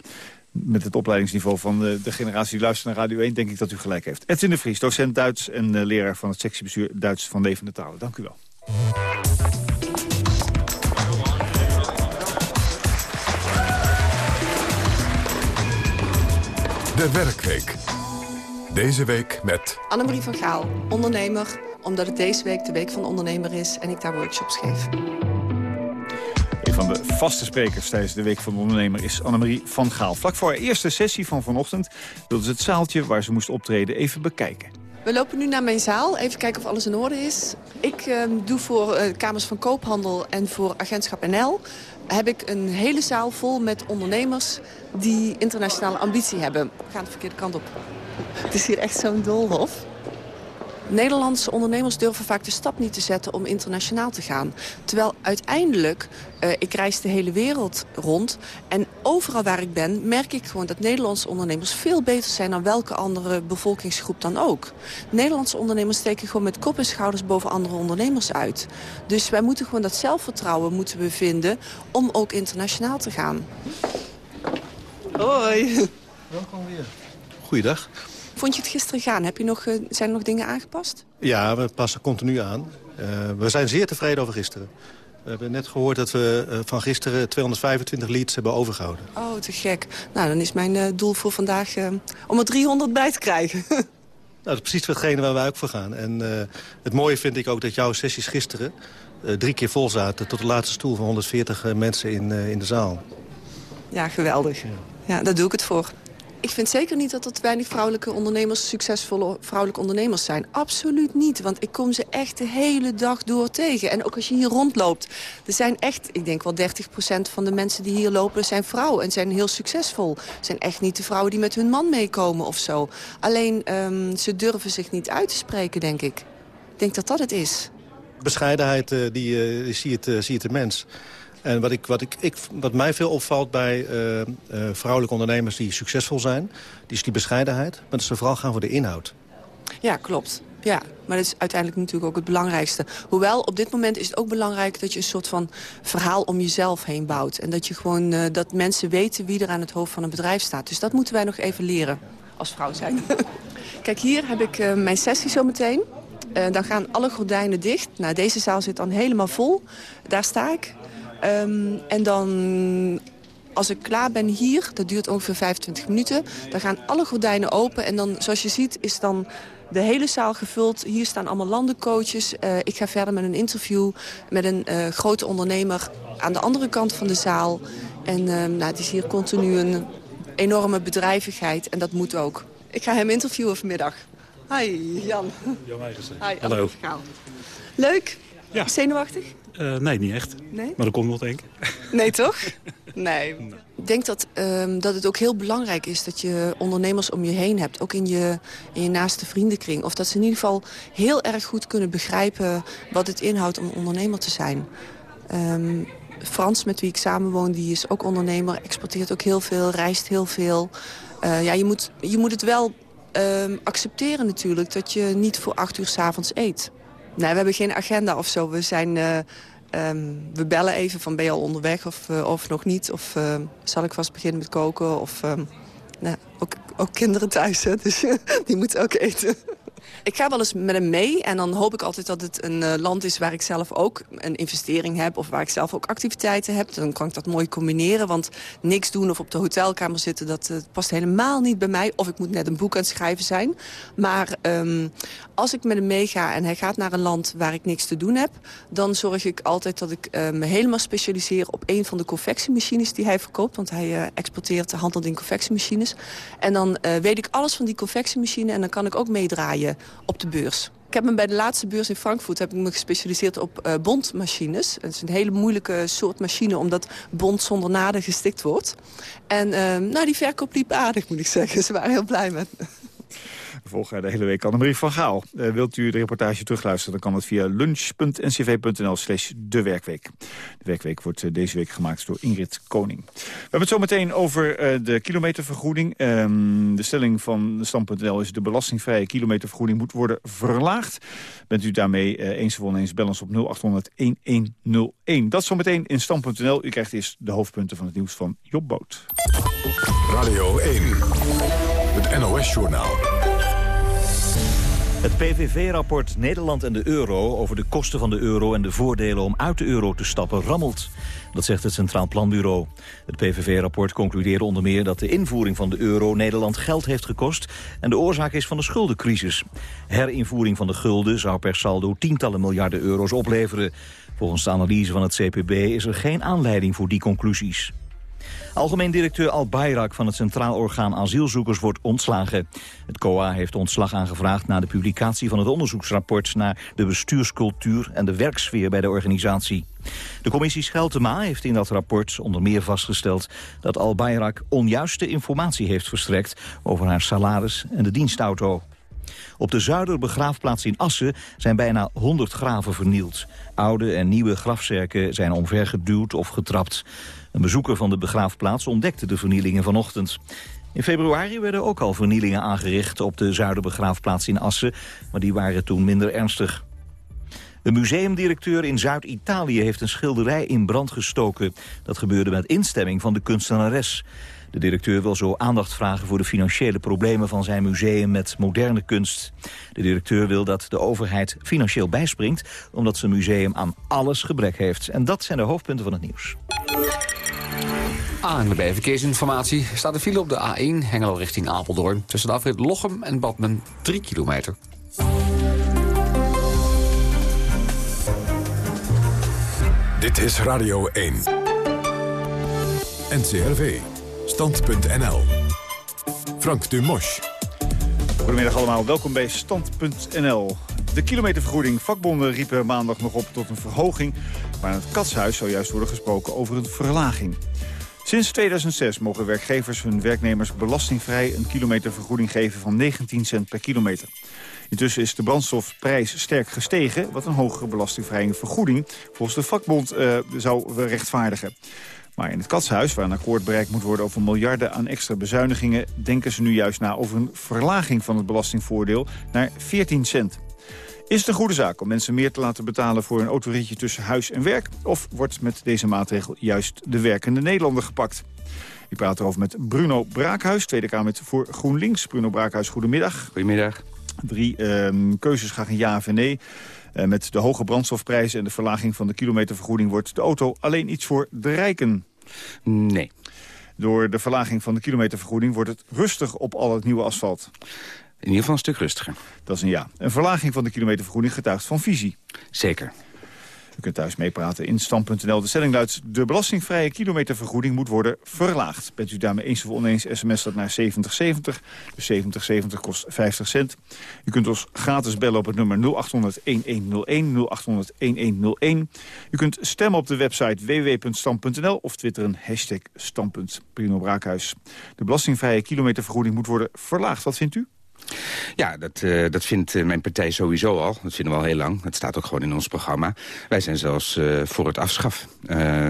met het opleidingsniveau van de, de, generatie die luistert naar Radio 1... denk ik dat u gelijk heeft. Edwin de Vries, docent Duits en uh, leraar van het sectiebestuur Duits van Levende Talen. Dank u wel. De Werkweek. Deze week met... Annemarie van Gaal, ondernemer, omdat het deze week de Week van de Ondernemer is... en ik daar workshops geef van de vaste sprekers tijdens de Week van de Ondernemer is Annemarie van Gaal. Vlak voor haar eerste sessie van vanochtend wilde ze het zaaltje waar ze moest optreden even bekijken. We lopen nu naar mijn zaal, even kijken of alles in orde is. Ik uh, doe voor uh, Kamers van Koophandel en voor Agentschap NL... heb ik een hele zaal vol met ondernemers die internationale ambitie hebben. We gaan de verkeerde kant op. Het is hier echt zo'n doolhof. Nederlandse ondernemers durven vaak de stap niet te zetten om internationaal te gaan. Terwijl uiteindelijk, uh, ik reis de hele wereld rond... en overal waar ik ben merk ik gewoon dat Nederlandse ondernemers... veel beter zijn dan welke andere bevolkingsgroep dan ook. Nederlandse ondernemers steken gewoon met kop en schouders boven andere ondernemers uit. Dus wij moeten gewoon dat zelfvertrouwen moeten we vinden om ook internationaal te gaan. Hoi. Welkom weer. Goeiedag. Vond je het gisteren gaan? Heb je nog, uh, zijn er nog dingen aangepast? Ja, we passen continu aan. Uh, we zijn zeer tevreden over gisteren. We hebben net gehoord dat we uh, van gisteren 225 leads hebben overgehouden. Oh, te gek. Nou, dan is mijn doel voor vandaag om er 300 bij te krijgen. nou, dat is precies hetgene waar wij ook voor gaan. En het mooie vind ik ook dat jouw sessies gisteren drie keer vol zaten... tot de laatste stoel van 140 mensen in, in de zaal. Ja, geweldig. Ja. ja, daar doe ik het voor. Ik vind zeker niet dat te weinig vrouwelijke ondernemers... succesvolle vrouwelijke ondernemers zijn. Absoluut niet, want ik kom ze echt de hele dag door tegen. En ook als je hier rondloopt. Er zijn echt, ik denk wel 30% van de mensen die hier lopen... zijn vrouwen en zijn heel succesvol. zijn echt niet de vrouwen die met hun man meekomen of zo. Alleen, um, ze durven zich niet uit te spreken, denk ik. Ik denk dat dat het is. Bescheidenheid, uh, die, uh, zie, het, uh, zie het de mens. En wat, ik, wat, ik, ik, wat mij veel opvalt bij eh, eh, vrouwelijke ondernemers die succesvol zijn... die is die bescheidenheid, maar dat ze vooral gaan voor de inhoud. Ja, klopt. Ja, maar dat is uiteindelijk natuurlijk ook het belangrijkste. Hoewel, op dit moment is het ook belangrijk dat je een soort van verhaal om jezelf heen bouwt. En dat je gewoon, eh, dat mensen weten wie er aan het hoofd van een bedrijf staat. Dus dat moeten wij nog even leren als vrouw zijn. Kijk, hier heb ik mijn sessie zometeen. Uh, dan gaan alle gordijnen dicht. Nou, deze zaal zit dan helemaal vol. Daar sta ik. Ehm, en dan als ik klaar ben hier, dat duurt ongeveer 25 minuten... dan gaan alle gordijnen open en dan, zoals je ziet, is dan de hele zaal gevuld. Hier staan allemaal landencoaches. Uh, ik ga verder met een interview met een uh, grote ondernemer aan de andere kant van de zaal. En uh, nou, het is hier continu een enorme bedrijvigheid en dat moet ook. Ik ga hem interviewen vanmiddag. Hi, Jan. Jan. Hi, Hallo. Leuk? Ja. Zenuwachtig? Uh, nee, niet echt. Nee? Maar dat komt wel, denk ik. Nee, toch? Nee. Ik denk dat, um, dat het ook heel belangrijk is dat je ondernemers om je heen hebt. Ook in je, in je naaste vriendenkring. Of dat ze in ieder geval heel erg goed kunnen begrijpen wat het inhoudt om ondernemer te zijn. Um, Frans, met wie ik samenwoon, die is ook ondernemer. Exporteert ook heel veel, reist heel veel. Uh, ja, je, moet, je moet het wel um, accepteren natuurlijk dat je niet voor acht uur 's avonds eet. Nee, we hebben geen agenda of zo. We zijn... Uh, Um, we bellen even van ben je al onderweg of, uh, of nog niet. Of uh, zal ik vast beginnen met koken. Of um, nou, ook, ook kinderen thuis, hè, dus die moeten ook eten. Ik ga wel eens met hem mee en dan hoop ik altijd dat het een uh, land is waar ik zelf ook een investering heb. Of waar ik zelf ook activiteiten heb. Dan kan ik dat mooi combineren. Want niks doen of op de hotelkamer zitten, dat uh, past helemaal niet bij mij. Of ik moet net een boek aan het schrijven zijn. Maar um, als ik met hem meega en hij gaat naar een land waar ik niks te doen heb... dan zorg ik altijd dat ik uh, me helemaal specialiseer op een van de confectiemachines die hij verkoopt. Want hij exporteert, handelt in confectiemachines. En dan weet ik alles van die confectiemachine en dan kan ik ook meedraaien op de beurs. Ik heb me bij de laatste beurs in Frankfurt heb ik me gespecialiseerd op uh, bondmachines. Het is een hele moeilijke soort machine omdat bond zonder naden gestikt wordt. En uh, nou, die verkoop liep aardig moet ik zeggen. Ze waren heel blij met me. We volgen de hele week Annemarie van Gaal. Uh, wilt u de reportage terugluisteren, dan kan het via lunch.ncv.nl slash de werkweek. De werkweek wordt uh, deze week gemaakt door Ingrid Koning. We hebben het zo meteen over uh, de kilometervergoeding. Um, de stelling van stand.nl is de belastingvrije kilometervergoeding moet worden verlaagd. Bent u daarmee eens of oneens, bel ons op 0800-1101. Dat zometeen in stand.nl. U krijgt eerst de hoofdpunten van het nieuws van Job Boot. Radio 1, het NOS-journaal. Het PVV-rapport Nederland en de euro over de kosten van de euro en de voordelen om uit de euro te stappen rammelt. Dat zegt het Centraal Planbureau. Het PVV-rapport concludeerde onder meer dat de invoering van de euro Nederland geld heeft gekost en de oorzaak is van de schuldencrisis. Herinvoering van de gulden zou per saldo tientallen miljarden euro's opleveren. Volgens de analyse van het CPB is er geen aanleiding voor die conclusies. Algemeen directeur Al Bayrak van het Centraal Orgaan Asielzoekers wordt ontslagen. Het COA heeft ontslag aangevraagd na de publicatie van het onderzoeksrapport naar de bestuurscultuur en de werksfeer bij de organisatie. De commissie Scheltema heeft in dat rapport onder meer vastgesteld dat Al Bayrak onjuiste informatie heeft verstrekt over haar salaris en de dienstauto. Op de Zuiderbegraafplaats in Assen zijn bijna 100 graven vernield. Oude en nieuwe grafzerken zijn omvergeduwd of getrapt. Een bezoeker van de begraafplaats ontdekte de vernielingen vanochtend. In februari werden ook al vernielingen aangericht op de Zuiderbegraafplaats in Assen, maar die waren toen minder ernstig. De museumdirecteur in Zuid-Italië heeft een schilderij in brand gestoken. Dat gebeurde met instemming van de kunstenares. De directeur wil zo aandacht vragen voor de financiële problemen van zijn museum met moderne kunst. De directeur wil dat de overheid financieel bijspringt, omdat zijn museum aan alles gebrek heeft. En dat zijn de hoofdpunten van het nieuws. ANWB Verkeersinformatie staat de file op de A1 Hengelo richting Apeldoorn... tussen de afrit Lochem en Badmen 3 kilometer. Dit is Radio 1. NCRV. Stand.nl. Frank Dumosch. Goedemiddag allemaal, welkom bij Stand.nl. De kilometervergoeding. Vakbonden riepen maandag nog op tot een verhoging. Maar in het Katshuis zou juist worden gesproken over een verlaging. Sinds 2006 mogen werkgevers hun werknemers belastingvrij een kilometervergoeding geven van 19 cent per kilometer. Intussen is de brandstofprijs sterk gestegen... wat een hogere belastingvrije vergoeding volgens de vakbond uh, zou rechtvaardigen. Maar in het katshuis, waar een akkoord bereikt moet worden over miljarden aan extra bezuinigingen, denken ze nu juist na over een verlaging van het belastingvoordeel naar 14 cent. Is het een goede zaak om mensen meer te laten betalen voor een autoritje tussen huis en werk? Of wordt met deze maatregel juist de werkende Nederlander gepakt? Ik praat erover met Bruno Braakhuis, Tweede Kamer voor GroenLinks. Bruno Braakhuis, goedemiddag. Goedemiddag. Drie uh, keuzes, graag een ja of een nee. Uh, met de hoge brandstofprijzen en de verlaging van de kilometervergoeding... wordt de auto alleen iets voor de rijken. Nee. Door de verlaging van de kilometervergoeding wordt het rustig op al het nieuwe asfalt. In ieder geval een stuk rustiger. Dat is een ja. Een verlaging van de kilometervergoeding getuigt van visie. Zeker. U kunt thuis meepraten in stand.nl. De stelling luidt, de belastingvrije kilometervergoeding moet worden verlaagd. Bent u daarmee eens of oneens, sms dat naar 7070. Dus 7070 kost 50 cent. U kunt ons gratis bellen op het nummer 0800-1101, 0800-1101. U kunt stemmen op de website www.stand.nl of twitteren hashtag standpunt. Primo Braakhuis. De belastingvrije kilometervergoeding moet worden verlaagd. Wat vindt u? Ja, dat, uh, dat vindt uh, mijn partij sowieso al. Dat vinden we al heel lang. Het staat ook gewoon in ons programma. Wij zijn zelfs uh, voor het afschaf.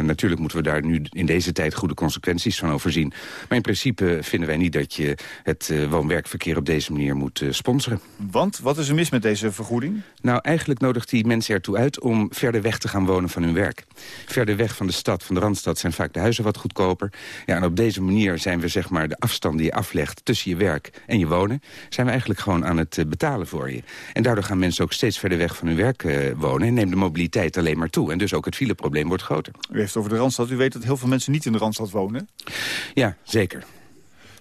natuurlijk moeten we daar nu in deze tijd goede consequenties van overzien. Maar in principe vinden wij niet dat je het woon-werkverkeer op deze manier moet sponsoren. Want? Wat is er mis met deze vergoeding? Nou, eigenlijk nodigt die mensen ertoe uit om verder weg te gaan wonen van hun werk. Verder weg van de stad, van de Randstad, zijn vaak de huizen wat goedkoper. Ja, en op deze manier zijn we zeg maar de afstand die je aflegt tussen je werk en je wonen... zijn we eigenlijk gewoon aan het eh, betalen voor je. En daardoor gaan mensen ook steeds verder weg van hun werk uh, wonen... en neemt de mobiliteit alleen maar toe. En dus ook het fileprobleem wordt groter. U heeft over de Randstad. U weet dat heel veel mensen niet in de Randstad wonen. Ja, zeker.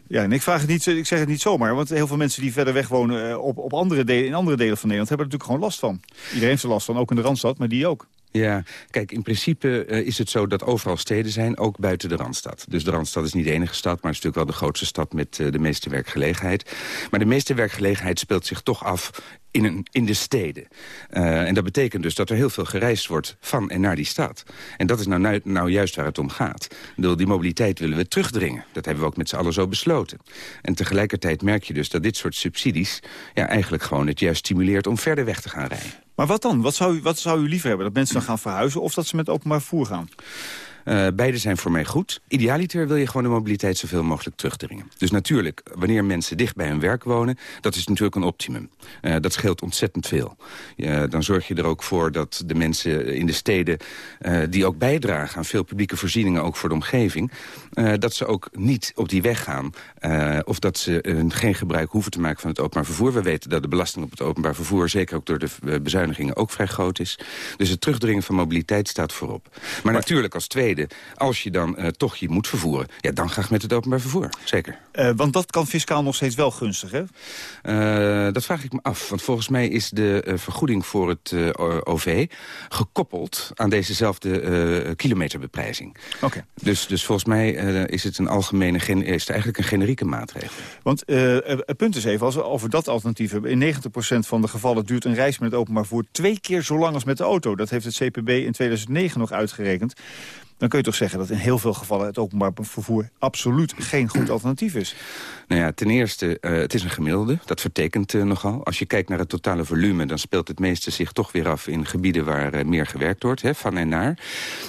Ja, en ik, vraag het niet, ik zeg het niet zomaar, want heel veel mensen die verder weg wonen eh, op, op andere delen, in andere delen van Nederland hebben er natuurlijk gewoon last van. Iedereen heeft er last van, ook in de Randstad, maar die ook. Ja, kijk, in principe uh, is het zo dat overal steden zijn, ook buiten de Randstad. Dus de Randstad is niet de enige stad, maar is natuurlijk wel de grootste stad met uh, de meeste werkgelegenheid. Maar de meeste werkgelegenheid speelt zich toch af in, een, in de steden. Uh, en dat betekent dus dat er heel veel gereisd wordt van en naar die stad. En dat is nou, nou, nou juist waar het om gaat. Door die mobiliteit willen we terugdringen. Dat hebben we ook met z'n allen zo besloten. En tegelijkertijd merk je dus dat dit soort subsidies... Ja, eigenlijk gewoon het juist stimuleert om verder weg te gaan rijden. Maar wat dan? Wat zou, u, wat zou u liever hebben? Dat mensen dan gaan verhuizen of dat ze met openbaar vervoer gaan? Uh, beide zijn voor mij goed. Idealiter wil je gewoon de mobiliteit zoveel mogelijk terugdringen. Dus natuurlijk, wanneer mensen dicht bij hun werk wonen... dat is natuurlijk een optimum. Uh, dat scheelt ontzettend veel. Uh, dan zorg je er ook voor dat de mensen in de steden... die ook bijdragen aan veel publieke voorzieningen... ook voor de omgeving... dat ze ook niet op die weg gaan... of dat ze geen gebruik hoeven te maken van het openbaar vervoer. We weten dat de belasting op het openbaar vervoer... zeker ook door de bezuinigingen ook vrij groot is. Dus het terugdringen van mobiliteit staat voorop. Maar, maar natuurlijk als tweede als je dan uh, toch je moet vervoeren, ja, dan graag met het openbaar vervoer. Zeker. Uh, want dat kan fiscaal nog steeds wel gunstig, hè? Uh, dat vraag ik me af. Want volgens mij is de vergoeding voor het OV gekoppeld aan dezezelfde kilometerbeprijzing. Oké. Okay. Dus, dus volgens mij is het een algemene, is het eigenlijk een generieke maatregel. Want het punt is even, als we over dat alternatief hebben... in 90% van de gevallen duurt een reis met het openbaar vervoer twee keer zo lang als met de auto. Dat heeft het CPB in 2009 nog uitgerekend dan kun je toch zeggen dat in heel veel gevallen het openbaar vervoer absoluut geen goed alternatief is. Nou ja, ten eerste, uh, het is een gemiddelde. Dat vertekent uh, nogal. Als je kijkt naar het totale volume, dan speelt het meeste zich toch weer af in gebieden waar uh, meer gewerkt wordt, hè, van en naar.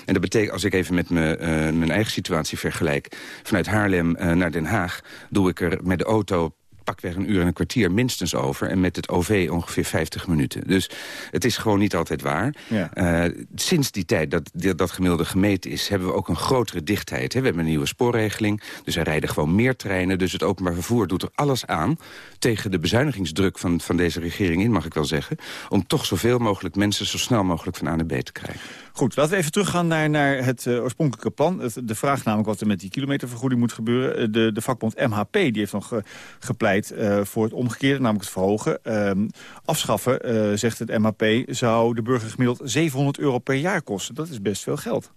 En dat betekent, als ik even met me, mijn eigen situatie vergelijk, vanuit Haarlem naar Den Haag, doe ik er met de auto pakweg een uur en een kwartier minstens over. En met het OV ongeveer 50 minuten. Dus het is gewoon niet altijd waar. Ja. Uh, sinds die tijd dat dat gemiddelde gemeten is... hebben we ook een grotere dichtheid. Hè. We hebben een nieuwe spoorregeling. Dus er rijden gewoon meer treinen. Dus het openbaar vervoer doet er alles aan... tegen de bezuinigingsdruk van, van deze regering in, mag ik wel zeggen... om toch zoveel mogelijk mensen zo snel mogelijk van A naar B te krijgen. Goed, laten we even teruggaan naar, naar het uh, oorspronkelijke plan. De vraag namelijk wat er met die kilometervergoeding moet gebeuren. Uh, de, de vakbond MHP die heeft nog uh, gepleit voor het omgekeerde, namelijk het verhogen. Ehm, afschaffen, zegt het MHP, zou de burger gemiddeld 700 euro per jaar kosten. Dat is best veel geld.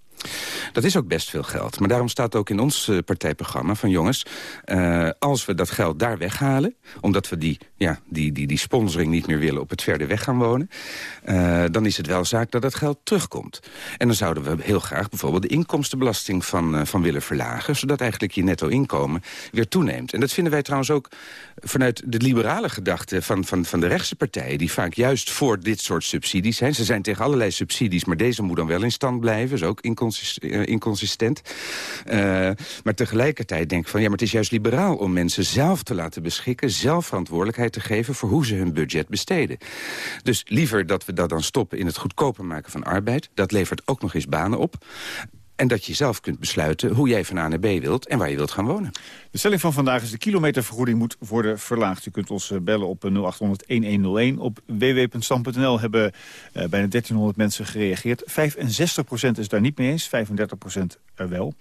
Dat is ook best veel geld. Maar daarom staat ook in ons eh, partijprogramma van jongens... eh, als we dat geld daar weghalen... omdat we die, ja, die, die, die sponsoring niet meer willen op het verder weg gaan wonen... eh, dan is het wel zaak dat dat geld terugkomt. En dan zouden we heel graag bijvoorbeeld de inkomstenbelasting van, van willen verlagen... zodat eigenlijk je netto inkomen weer toeneemt. En dat vinden wij trouwens ook vanuit de liberale gedachte van, van, van de rechtse partijen... die vaak juist voor dit soort subsidies zijn. Ze zijn tegen allerlei subsidies, maar deze moet dan wel in stand blijven. is ook eh, inconsistent. Eh, maar tegelijkertijd denk ik van... ja, maar het is juist liberaal om mensen zelf te laten beschikken... zelf verantwoordelijkheid te geven voor hoe ze hun budget besteden. Dus liever dat we dat dan stoppen in het goedkoper maken van arbeid. Dat levert ook nog eens banen op. En dat je zelf kunt besluiten hoe jij van A naar B wilt... en waar je wilt gaan wonen. De stelling van vandaag is de kilometervergoeding moet worden verlaagd. U kunt ons eh, bellen op eh, 0800-1101. Op www.stam.nl hebben uh, bijna 1300 mensen gereageerd. 65% is daar niet mee eens, 35% er wel.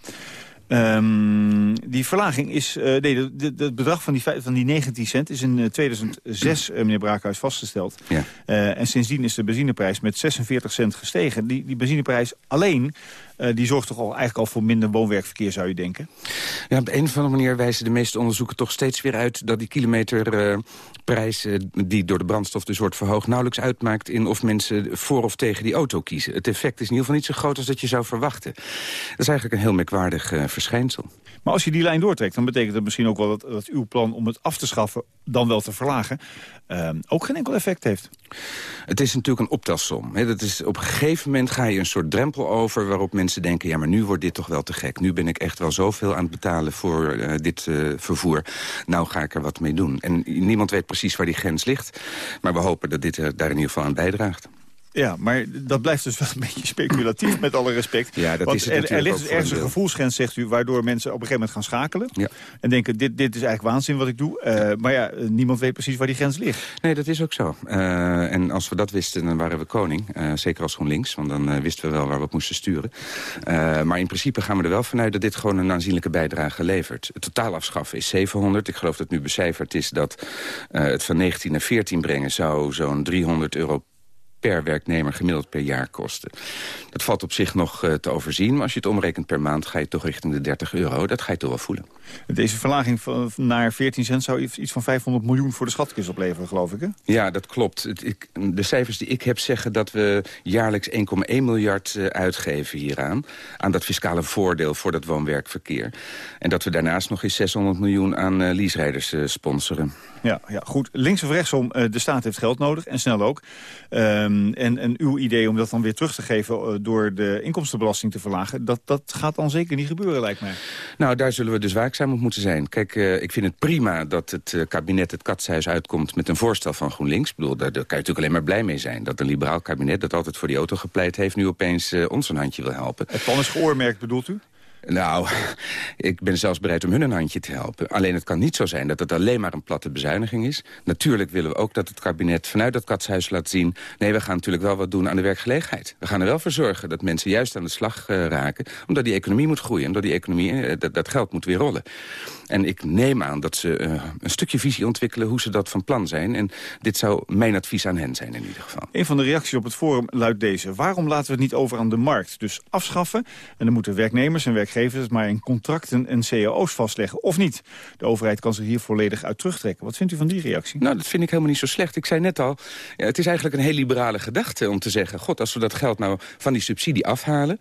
Um, die verlaging is... Uh, nee, het bedrag van die, van die 19 cent is in 2006, uh, meneer Braakhuis, vastgesteld. Ja. Uh, en sindsdien is de benzineprijs met 46 cent gestegen. Die, die benzineprijs alleen uh, die zorgt toch al eigenlijk al voor minder woonwerkverkeer, zou je denken? Ja, op een of andere manier wijzen de meeste onderzoeken toch steeds weer uit... dat die kilometerprijs uh, die door de brandstof dus wordt verhoogd... nauwelijks uitmaakt in of mensen voor of tegen die auto kiezen. Het effect is in ieder geval niet zo groot als dat je zou verwachten. Dat is eigenlijk een heel merkwaardig uh, verschijnsel. Maar als je die lijn doortrekt, dan betekent dat misschien ook wel dat, dat uw plan om het af te schaffen... dan wel te verlagen, ook geen enkel effect heeft. Het is natuurlijk een optelsom. Hè. Dat is, op een gegeven moment ga je een soort drempel over... waarop mensen denken, ja, maar nu wordt dit toch wel te gek. Nu ben ik echt wel zoveel aan het betalen voor uh, dit uh, vervoer. Nou ga ik er wat mee doen. En niemand weet precies waar die grens ligt. Maar we hopen dat dit er daar in ieder geval aan bijdraagt. Ja, maar dat blijft dus wel een beetje speculatief, met alle respect. Ja, dat Want is het er, er ligt dus ergens een gevoelsgrens, zegt u... waardoor mensen op een gegeven moment gaan schakelen. Ja. En denken, dit, dit is eigenlijk waanzin wat ik doe. Uh, maar ja, niemand weet precies waar die grens ligt. Nee, dat is ook zo. Uh, en als we dat wisten, dan waren we koning. Uh, zeker als GroenLinks, want dan wisten we wel waar we op moesten sturen. maar in principe gaan we er wel vanuit dat dit gewoon een aanzienlijke bijdrage levert. Het totaal afschaffen is 700. Ik geloof dat nu becijferd is dat het van 19 naar 14 brengen... zou zo'n 300 euro per werknemer gemiddeld per jaar kosten. Dat valt op zich nog uh, te overzien, maar als je het omrekent per maand... ga je toch richting de 30 euro. Dat ga je toch wel voelen. Deze verlaging van, naar 14 cent zou iets van 500 miljoen voor de schatkist opleveren, geloof ik, hè? Ja, dat klopt. Het, ik, de cijfers die ik heb zeggen dat we jaarlijks 1,1 miljard uh, uitgeven hieraan. Aan dat fiscale voordeel voor dat woon-werkverkeer. En dat we daarnaast nog eens 600 miljoen aan uh, leaserijders sponsoren. Ja, ja, goed. Links of rechtsom, de staat heeft geld nodig en snel ook. Um, en, en uw idee om dat dan weer terug te geven door de inkomstenbelasting te verlagen... dat, dat gaat dan zeker niet gebeuren, lijkt mij. Nou, daar zullen we dus waakzaam op moeten zijn. Kijk, uh, ik vind het prima dat het uh, kabinet het katshuis uitkomt... met een voorstel van GroenLinks. Ik bedoel, daar, daar kan je natuurlijk alleen maar blij mee zijn. Dat een liberaal kabinet dat altijd voor die auto gepleit heeft... nu opeens uh, ons een handje wil helpen. Het plan is geoormerkt, bedoelt u? Nou, ik ben zelfs bereid om hun een handje te helpen. Alleen het kan niet zo zijn dat het alleen maar een platte bezuiniging is. Natuurlijk willen we ook dat het kabinet vanuit dat katshuis laat zien... nee, we gaan natuurlijk wel wat doen aan de werkgelegenheid. We gaan er wel voor zorgen dat mensen juist aan de slag uh, raken... omdat die economie moet groeien, omdat die economie, dat, dat geld moet weer rollen. En ik neem aan dat ze uh, een stukje visie ontwikkelen hoe ze dat van plan zijn. En dit zou mijn advies aan hen zijn in ieder geval. Een van de reacties op het forum luidt deze. Waarom laten we het niet over aan de markt? Dus afschaffen en dan moeten werknemers en werkgevers het maar in contracten en cao's vastleggen. Of niet? De overheid kan zich hier volledig uit terugtrekken. Wat vindt u van die reactie? Nou, dat vind ik helemaal niet zo slecht. Ik zei net al, ja, het is eigenlijk een heel liberale gedachte om te zeggen... god, als we dat geld nou van die subsidie afhalen...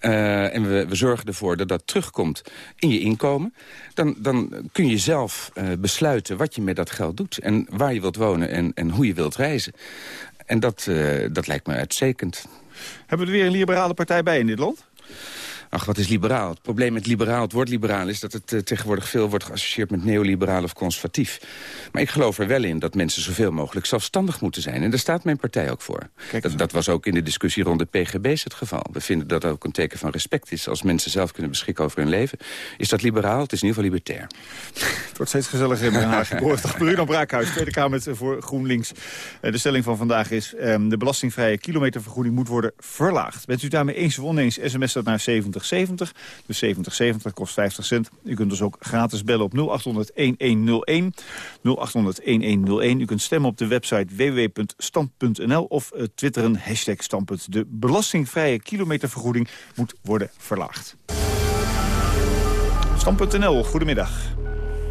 Uh, en we, we zorgen ervoor dat dat terugkomt in je inkomen... dan, dan kun je zelf uh, besluiten wat je met dat geld doet... en waar je wilt wonen en, en hoe je wilt reizen. En dat, uh, dat lijkt me uitstekend. Hebben we er weer een liberale partij bij in dit land? Ach, wat is liberaal? Het probleem met liberaal, het woord liberaal... is dat het uh, tegenwoordig veel wordt geassocieerd met neoliberaal of conservatief. Maar ik geloof er wel in dat mensen zoveel mogelijk zelfstandig moeten zijn. En daar staat mijn partij ook voor. Dat, dat, was ook in de discussie rond de PGB's het geval. We vinden dat dat ook een teken van respect is. Als mensen zelf kunnen beschikken over hun leven. Is dat liberaal? Het is in ieder geval libertair. Het wordt steeds gezelliger in Den Haag. Bruno Braakhuis, Tweede Kamer voor GroenLinks. Uh, de stelling van vandaag is... Um, de belastingvrije kilometervergoeding moet worden verlaagd. Bent u daarmee eens of oneens? SMS dat naar 70 7070. Dus 7070 kost 50 cent. U kunt dus ook gratis bellen op 0800-1101. 0800-1101. U kunt stemmen op de website www.stand.nl of uh, twitteren hashtag standpunt. De belastingvrije kilometervergoeding moet worden verlaagd. Stand.nl, goedemiddag.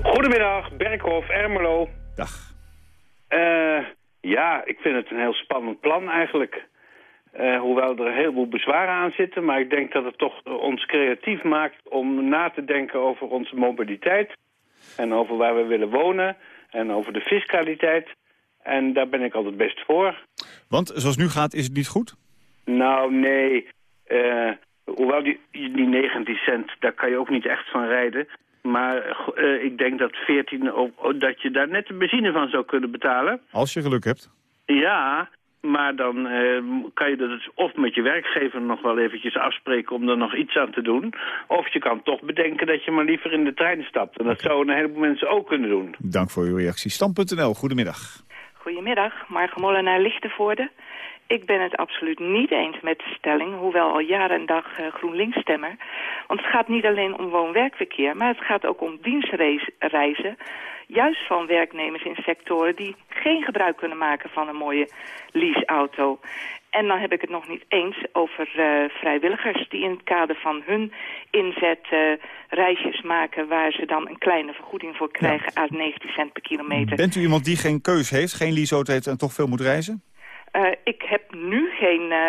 Goedemiddag, Berkhof, Ermelo. Dag. Uh, ja, ik vind het een heel spannend plan eigenlijk. Uh, hoewel er een heleboel bezwaren aan zitten. Maar ik denk dat het toch ons creatief maakt om na te denken over onze mobiliteit. En over waar we willen wonen. En over de fiscaliteit. En daar ben ik altijd best voor. Want zoals het nu gaat, is het niet goed? Nou, nee. Uh, hoewel die, die 19 cent, daar kan je ook niet echt van rijden. Maar uh, ik denk dat 14, op, dat je daar net de benzine van zou kunnen betalen. Als je geluk hebt. Ja, maar dan uh, kan je dat dus of met je werkgever nog wel eventjes afspreken om er nog iets aan te doen. Of je kan toch bedenken dat je maar liever in de trein stapt. En dat okay. zouden een heleboel mensen ook kunnen doen. Dank voor uw reactie. Stam.nl, goedemiddag. Goedemiddag, Marga Molenaar Lichtenvoorde. Ik ben het absoluut niet eens met de stelling, hoewel al jaren en dag uh, GroenLinks stemmer. Want het gaat niet alleen om woon-werkverkeer, maar het gaat ook om dienstreizen. Juist van werknemers in sectoren die geen gebruik kunnen maken van een mooie leaseauto. En dan heb ik het nog niet eens over uh, vrijwilligers die in het kader van hun inzet uh, reisjes maken... waar ze dan een kleine vergoeding voor krijgen ja. uit 19 cent per kilometer. Bent u iemand die geen keus heeft, geen leaseauto heeft en toch veel moet reizen? Uh, ik heb nu geen uh,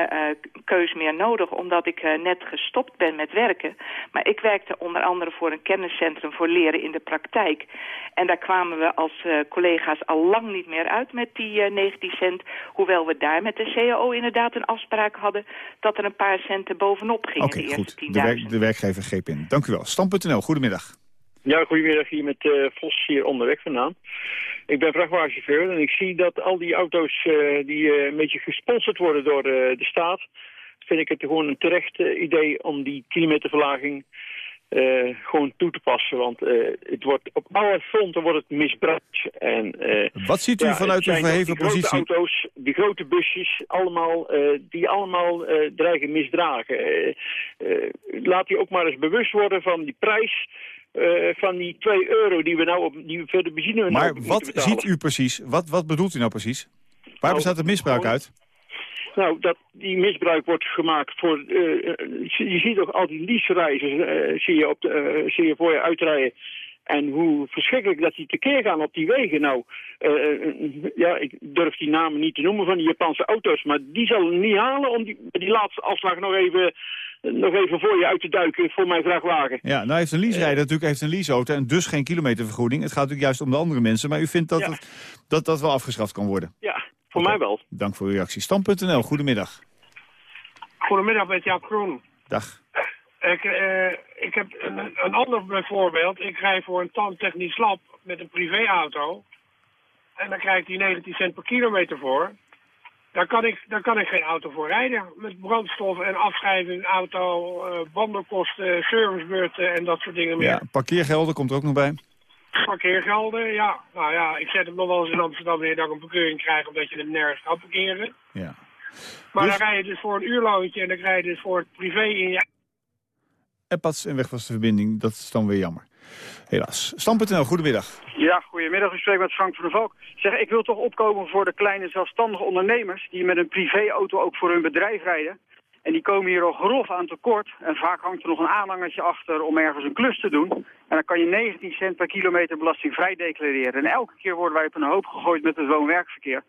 keus meer nodig, omdat ik uh, net gestopt ben met werken. Maar ik werkte onder andere voor een kenniscentrum voor leren in de praktijk. En daar kwamen we als collega's al lang niet meer uit met die 19 cent. Hoewel we daar met de CAO inderdaad een afspraak hadden... dat er een paar centen bovenop gingen okay, eerste 10.000. De, werk, de werkgever greep in. Dank u wel. Stam.nl, goedemiddag. Ja, goedemiddag hier met uh, Vos hier onderweg vandaan. Ik ben vrachtwagenchauffeur en ik zie dat al die auto's uh, die uh, een beetje gesponsord worden door de staat... vind ik het gewoon een terecht idee om die kilometerverlaging gewoon toe te passen. Want het wordt, op alle fronten wordt het misbruikt. En, Wat ziet u ja, vanuit uw verheven die positie? grote auto's, die grote busjes, allemaal, die allemaal dreigen misdragen. laat die ook maar eens bewust worden van die prijs... Uh, van die 2 euro die we nou op die we voor de benzine Maar nou wat ziet u precies? Wat, wat bedoelt u nou precies? Waar Nou, bestaat het misbruik gewoon- uit? Nou, dat die misbruik wordt gemaakt voor... eh, eh, je ziet toch al die leasereizers eh, zie, je op de, eh, zie je voor je uitrijden. En hoe verschrikkelijk dat die tekeer gaan op die wegen. Nou, eh, eh, ja, ik durf die namen niet te noemen van die Japanse auto's. Maar die zal het niet halen om die, die laatste afslag nog even, nog even voor je uit te duiken voor mijn vrachtwagen. Ja, nou heeft een leaserijder natuurlijk heeft een leaseauto en dus geen kilometervergoeding. Het gaat natuurlijk juist om de andere mensen. Maar u vindt dat Ja. het, dat, dat wel afgeschaft kan worden? Ja, voor mij wel. Dank voor uw reactie. Stam.nl, goedemiddag. Goedemiddag, met Jaap Groen. Dag. Ik, eh, ik heb een, een ander bijvoorbeeld. Ik rij voor een tandtechnisch lab met een privéauto. En dan krijg ik die 19 cent per kilometer voor. Daar kan ik, daar kan ik geen auto voor rijden. Met brandstof en afschrijving, auto, eh, bandenkosten, servicebeurten en dat soort dingen meer. Ja, parkeergelden komt er ook nog bij. Parkeergelden, ja. Nou ja, ik zet hem nog wel eens in Amsterdam neer dat ik een parkering krijg omdat je hem nergens kan parkeren. Ja. Maar Dus- dan rij je dus voor een uurloontje en dan rij je dus voor het privé in je Appats en weg was de verbinding, dat is dan weer jammer. Helaas. Stam.nl, goedemiddag. Ja, goedemiddag. U spreekt met Frank van der Valk. Zeg, ik wil toch opkomen voor de kleine zelfstandige ondernemers... die met een privéauto ook voor hun bedrijf rijden. En die komen hier al grof aan tekort. En vaak hangt er nog een aanhangertje achter om ergens een klus te doen. En dan kan je 19 cent per kilometer belastingvrij declareren. En elke keer worden wij op een hoop gegooid met het woon-werkverkeer.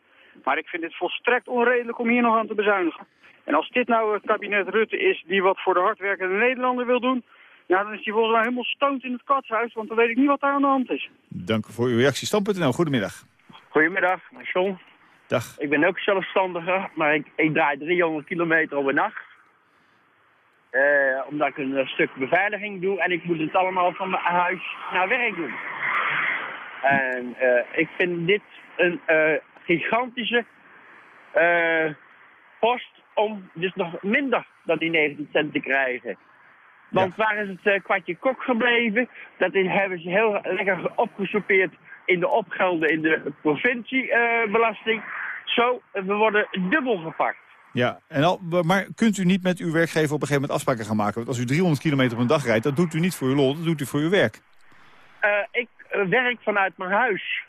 Maar ik vind het volstrekt onredelijk om hier nog aan te bezuinigen. En als dit nou het kabinet Rutte is die wat voor de hardwerkende Nederlander wil doen... Ja, dan is die volgens mij helemaal stoont in het katshuis, want dan weet ik niet wat daar aan de hand is. Dank voor uw reactie. Stam.nl, goedemiddag. Goedemiddag, mijn John. Dag. Ik ben ook zelfstandige, maar ik, ik draai 300 kilometer op een nacht. Eh, omdat ik een eh, stuk beveiliging doe en ik moet het allemaal van mijn huis naar werk doen. En eh, ik vind dit een eh, gigantische eh, post om dus nog minder dan die 19 cent te krijgen. Want waar is het eh, kwartje kok gebleven? Dat is, hebben ze heel lekker opgesoupeerd in de opgelden in de provinciebelasting. Zo, eh, we worden dubbel gepakt. Ja, en al, maar kunt u niet met uw werkgever op een gegeven moment afspraken gaan maken? Want als u 300 kilometer op een dag rijdt, dat doet u niet voor uw lol, dat doet u voor uw werk. Eh, ik eh, werk vanuit mijn huis.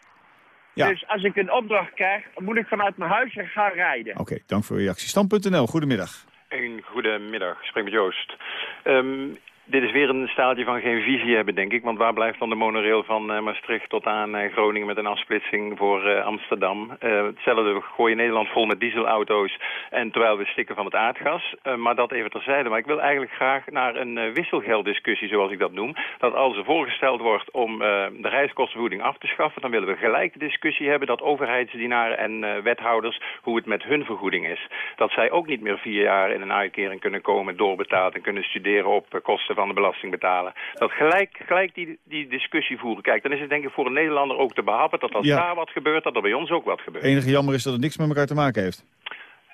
Ja. Dus als ik een opdracht krijg, moet ik vanuit mijn huis gaan rijden. Oké, dank voor uw reactie. Stam.nl, goedemiddag. Een goedemiddag, ik spreek met Joost. Ehm, dit is weer een staaltje van geen visie hebben, denk ik. Want waar blijft dan de monorail van eh, Maastricht tot aan eh, Groningen met een afsplitsing voor eh, Amsterdam? Hetzelfde, we gooien Nederland vol met dieselauto's en terwijl we stikken van het aardgas. Maar dat even terzijde. Maar ik wil eigenlijk graag naar een wisselgelddiscussie, zoals ik dat noem. Dat als er voorgesteld wordt om de reiskostenvergoeding af te schaffen, dan willen we gelijk de discussie hebben dat overheidsdienaren en wethouders, hoe het met hun vergoeding is. Dat zij ook niet meer vier jaar in een uitkering kunnen komen, doorbetaald en kunnen studeren op eh, kosten van de belasting betalen. Dat gelijk, gelijk die, die discussie voeren. Kijk, dan is het denk ik voor een Nederlander ook te behappen dat als Ja. daar wat gebeurt, dat er bij ons ook wat gebeurt. enige jammer is dat het niks met elkaar te maken heeft.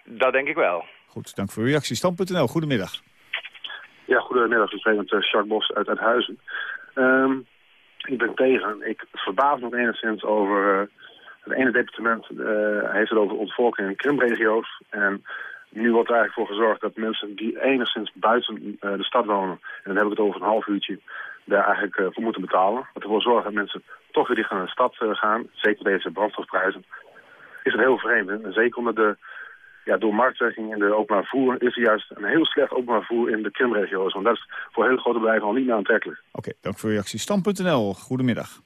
Dat denk ik wel. Goed, dank voor uw reactie. Stam.nl, goedemiddag. Ja, goedemiddag. Ik spreek met eh, Jacques Bos uit Uithuizen. Ehm ik ben tegen. Ik verbaas me enigszins over... eh, het ene departement eh, heeft het over ontvolking in krimregio's. En nu wordt er eigenlijk voor gezorgd dat mensen die enigszins buiten eh, de stad wonen... en dan heb ik het over een half uurtje... daar eigenlijk eh, voor moeten betalen. Wat ervoor zorgt dat mensen toch weer dicht naar de stad eh, gaan. Zeker deze brandstofprijzen. Is het heel vreemd. En zeker omdat de ja, door marktwerking in de openbaar voer is er juist een heel slecht openbaar voer in de krimregio's. Want dat is voor hele grote bedrijven al niet meer aantrekkelijk. Oké, dank voor uw reactie. Stam.nl, goedemiddag.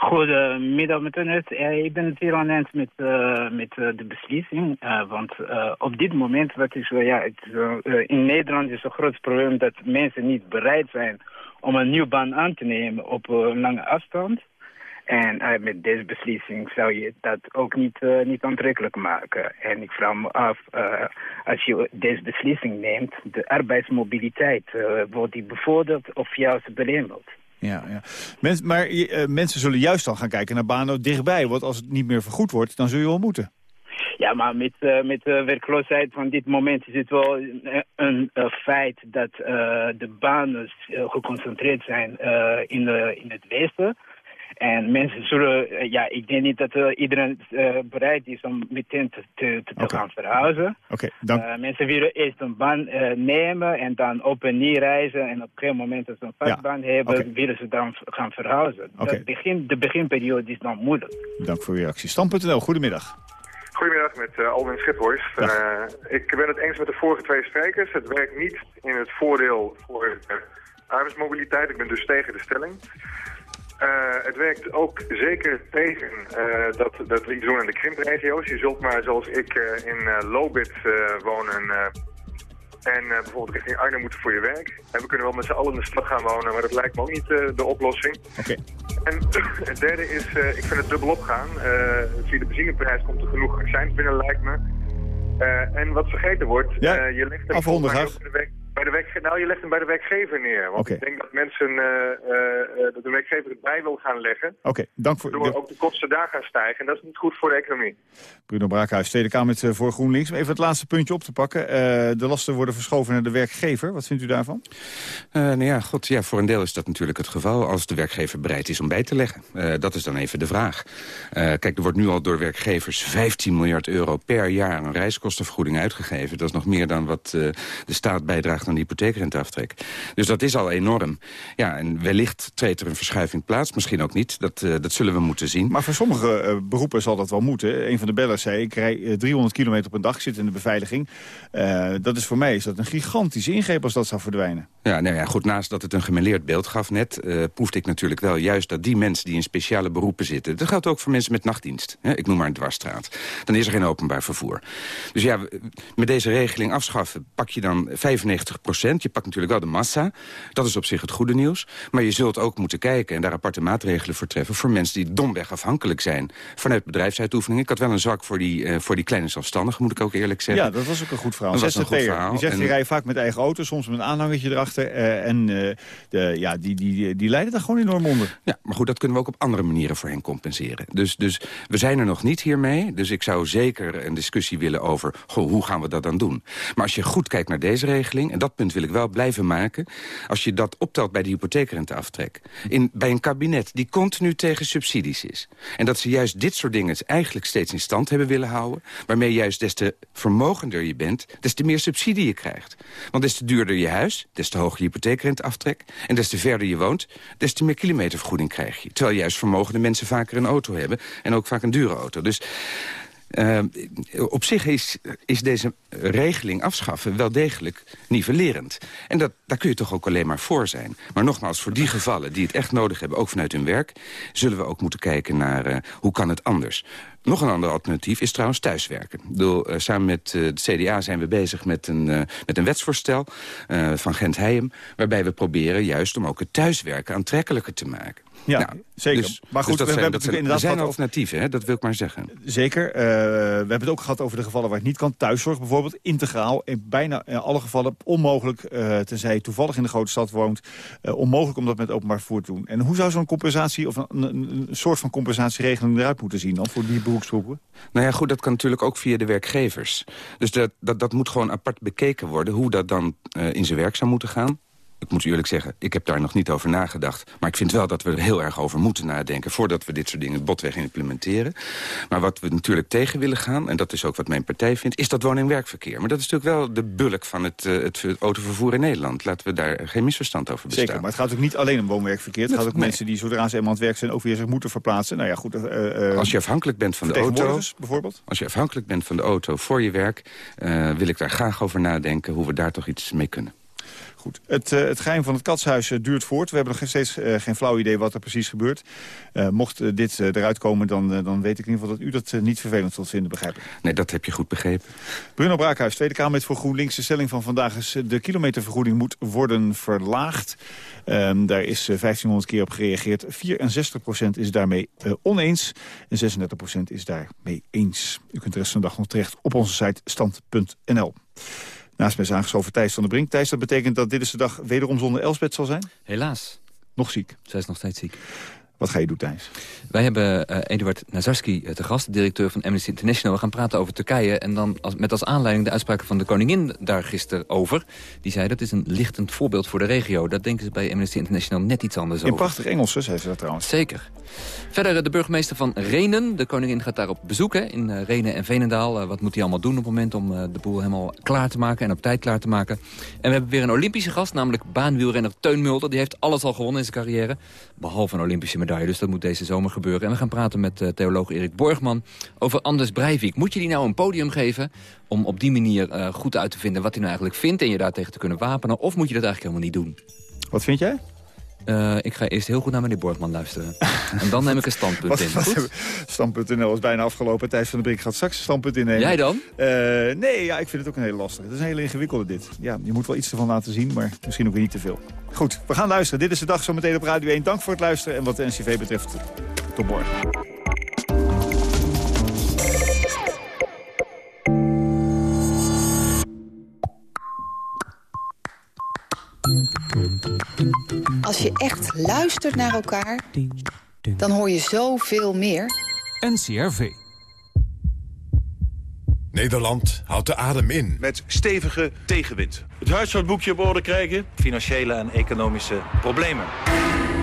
Goedemiddag met u. Eh, ik ben het aan eens met, eh, met eh, de beslissing. Eh, want op dit moment, wat is, ja, het, in Nederland is een groot probleem dat mensen niet bereid zijn om een nieuwe baan aan te nemen op lange afstand. En met deze beslissing zou je dat ook niet, niet aantrekkelijk maken. En ik vraag me af, als je deze beslissing neemt, de arbeidsmobiliteit, wordt die bevorderd of juist belemmerd? Ja, ja. Mens, maar eh, mensen zullen juist dan gaan kijken naar banen dichtbij. Want als het niet meer vergoed wordt, dan zul je wel moeten. Ja, maar met, eh, met de werkloosheid van dit moment is het wel een, een, eh, feit dat eh, de banen eh, geconcentreerd zijn eh, in, eh, in het westen. En mensen zullen, eh, ja, ik denk niet dat eh, iedereen eh, bereid is om meteen te, te, te gaan verhuizen. Oké, dank. Eh, mensen willen eerst een baan eh, nemen en dan op en neer reizen. En op een gegeven moment dat ze een vast Ja, baan hebben, willen ze dan gaan verhuizen. Oké. Dat begin, de beginperiode is dan moeilijk. Dank voor uw reactie. Stam.nl, goedemiddag. Goedemiddag met eh Alwin Schiphoys. Eh, ik ben het eens met de vorige twee sprekers. Het werkt niet in het voordeel voor de arbeidsmobiliteit. Ik ben dus tegen de stelling. Eh, het werkt ook zeker tegen eh, dat, dat we iets doen aan de krimpregio's. Je zult maar zoals ik eh, in Lobit wonen en bijvoorbeeld richting Arnhem moeten voor je werk. En we kunnen wel met z'n allen in de stad gaan wonen, maar dat lijkt me ook niet de oplossing. Oké. En het derde is, ik vind het dubbelop gaan. Eh, via de benzineprijs komt er genoeg accijns binnen, lijkt me. En wat vergeten wordt, Ja, je legt volgens graag. mij ook bij de, werk, nou, je legt hem bij de werkgever neer. Want ik denk dat mensen, eh, eh, eh, dat de werkgever het bij wil gaan leggen. Oké, dank voor... Waardoor ook de kosten daar gaan stijgen. En dat is niet goed voor de economie. Bruno Braakhuis, Tweede Kamer voor GroenLinks. Om even het laatste puntje op te pakken. Eh, de lasten worden verschoven naar de werkgever. Wat vindt u daarvan? Eh, nou ja, god, ja, voor een deel is dat natuurlijk het geval... als de werkgever bereid is om bij te leggen. Eh, dat is dan even de vraag. Eh, kijk, er wordt nu al door werkgevers 15 miljard euro per jaar... aan reiskostenvergoeding uitgegeven. Dat is nog meer dan wat eh, de staat bijdraagt aan de hypotheekrenteaftrek. Dus dat is al enorm. Ja, en wellicht treedt er een verschuiving plaats. Misschien ook niet. Dat, eh, dat zullen we moeten zien. Maar voor sommige eh, beroepen zal dat wel moeten. Een van de bellers zei, ik rij eh, 300 kilometer op een dag, zit in de beveiliging. Eh, dat is voor mij is dat een gigantische ingreep als dat zou verdwijnen. Ja, nou ja, goed, naast dat het een gemêleerd beeld gaf net... eh proefde ik natuurlijk wel juist dat die mensen die in speciale beroepen zitten... dat geldt ook voor mensen met nachtdienst. Hè? Ik noem maar een dwarsstraat. Dan is er geen openbaar vervoer. Dus ja, met deze regeling afschaffen pak je dan 95 procent. Je pakt natuurlijk wel de massa. Dat is op zich het goede nieuws. Maar je zult ook moeten kijken en daar aparte maatregelen voor treffen... voor mensen die domweg afhankelijk zijn vanuit bedrijfsuitoefening. Ik had wel een zwak voor die, eh, voor die kleine zelfstandigen, moet ik ook eerlijk zeggen. Ja, dat was ook een goed verhaal. Dat was een goed verhaal. Die zegt, En- die rijden vaak met eigen auto, soms met een aanhangertje erachter. eh, en eh, de, ja, die, die, die, lijden daar gewoon enorm onder. Ja, maar goed, dat kunnen we ook op andere manieren voor hen compenseren. Dus, dus we zijn er nog niet hiermee. Dus ik zou zeker een discussie willen over... Goh, hoe gaan we dat dan doen? Maar als je goed kijkt naar deze regeling... en dat punt wil ik wel blijven maken... als je dat optelt bij de hypotheekrenteaftrek. In, bij een kabinet die continu tegen subsidies is. En dat ze juist dit soort dingen eigenlijk steeds in stand hebben willen houden... waarmee juist des te vermogender je bent, des te meer subsidie je krijgt. Want des te duurder je huis, des te hoger je hypotheekrenteaftrek... en des te verder je woont, des te meer kilometervergoeding krijg je. Terwijl juist vermogende mensen vaker een auto hebben... en ook vaak een dure auto. Dus uh, op zich is, is deze regeling afschaffen wel degelijk nivellerend. En dat, daar kun je toch ook alleen maar voor zijn. Maar nogmaals, voor die gevallen die het echt nodig hebben, ook vanuit hun werk... zullen we ook moeten kijken naar uh, hoe kan het anders. Nog een ander alternatief is trouwens thuiswerken. Uh, samen met uh, het CDA zijn we bezig met een, met een wetsvoorstel van Gent Heijem... waarbij we proberen juist om ook het thuiswerken aantrekkelijker te maken. Ja, nou, zeker. Dus, maar goed, dus we, zijn, hebben zijn, inderdaad er zijn alternatieven, hè? dat wil ik maar zeggen. Zeker. Uh, we hebben het ook gehad over de gevallen waar het niet kan. Thuiszorg bijvoorbeeld, integraal. In bijna in alle gevallen onmogelijk, uh, tenzij je toevallig in de grote stad woont... Uh, onmogelijk om dat met openbaar vervoer te doen. En hoe zou zo'n compensatie, of een, een, een, soort van compensatieregeling eruit moeten zien dan... voor die beroepsgroepen? Nou ja, goed, dat kan natuurlijk ook via de werkgevers. Dus dat, dat, dat moet gewoon apart bekeken worden... hoe dat dan in zijn werk zou moeten gaan ik moet u eerlijk zeggen, ik heb daar nog niet over nagedacht. Maar ik vind wel dat we er heel erg over moeten nadenken... voordat we dit soort dingen botweg implementeren. Maar wat we natuurlijk tegen willen gaan... en dat is ook wat mijn partij vindt... is dat woon-en-werkverkeer. Maar dat is natuurlijk wel de bulk van het, uh, het autovervoer in Nederland. Laten we daar geen misverstand over bestaan. Zeker, maar het gaat ook niet alleen om woon-werkverkeer. Het Dat- gaat ook nee. mensen die zodra ze eenmaal aan het werk zijn... ook weer zich moeten verplaatsen. Nou ja, goed. eh, eh, Als je afhankelijk bent van de auto... bijvoorbeeld? Als je afhankelijk bent van de auto voor je werk... eh, wil ik daar graag over nadenken hoe we daar toch iets mee kunnen. Goed. Het, uh, het geheim van het katshuis uh, duurt voort. We hebben nog steeds uh, geen flauw idee wat er precies gebeurt. mocht dit eruit komen, dan, dan weet ik in ieder geval dat u dat niet vervelend zult vinden, begrijp ik. Nee, dat heb je goed begrepen. Bruno Braakhuis, Tweede Kamerlid voor GroenLinks. De stelling van vandaag is de kilometervergoeding moet worden verlaagd. Um, daar is 1500 keer op gereageerd. 64% is daarmee oneens en 36% is daarmee eens. U kunt de rest van de dag nog terecht op onze site stand.nl. Naast mij is aangeschoven Thijs van der Brink. Thijs, dat betekent dat dit is de dag wederom zonder Elsbeth zal zijn? Helaas. Nog ziek? Zij is nog steeds ziek. Wat ga je doen, Thijs? Wij hebben uh, Eduard Nazarski uh, te gast, directeur van Amnesty International. We gaan praten over Turkije en dan als, met als aanleiding de uitspraken van de koningin daar gisteren over. Die zei dat is een lichtend voorbeeld voor de regio. Dat denken ze bij Amnesty International net iets anders In over. prachtig Engels, hè, zei ze dat trouwens. Zeker. Verder uh, de burgemeester van Renen. De koningin gaat daar op bezoek hè, in uh, Renen en Veenendaal. Uh, wat moet hij allemaal doen op het moment om de boel helemaal klaar te maken en op tijd klaar te maken. En we hebben weer een Olympische gast, namelijk baanwielrenner Teun Mulder. Die heeft alles al gewonnen in zijn carrière, behalve een Olympische medaille. Dus dat moet deze zomer gebeuren. En we gaan praten met uh, theoloog Erik Borgman over Anders Breivik. Moet je die nou een podium geven om op die manier uh, goed uit te vinden wat hij nou eigenlijk vindt... en je daar tegen te kunnen wapenen? Of moet je dat eigenlijk helemaal niet doen? Wat vind jij? Uh, ik ga eerst heel goed naar meneer Borgman luisteren. en dan neem ik een standpunt wat, in. Wat, Goed? Stand.nl is bijna afgelopen. Thijs van der Brink gaat straks een standpunt innemen. Jij dan? Uh, nee, ja, ik vind het ook een hele lastige. Het is een hele ingewikkelde dit. Ja, je moet wel iets ervan laten zien, maar misschien ook weer niet te veel. Goed, we gaan luisteren. Dit is de dag zo meteen op Radio 1. Dank voor het luisteren. En wat de NCV betreft, tot morgen. Als je echt luistert naar elkaar, dan hoor je zoveel meer. NCRV. Nederland houdt de adem in. Met stevige tegenwind. Het huishoudboekje op orde krijgen. Financiële en economische problemen.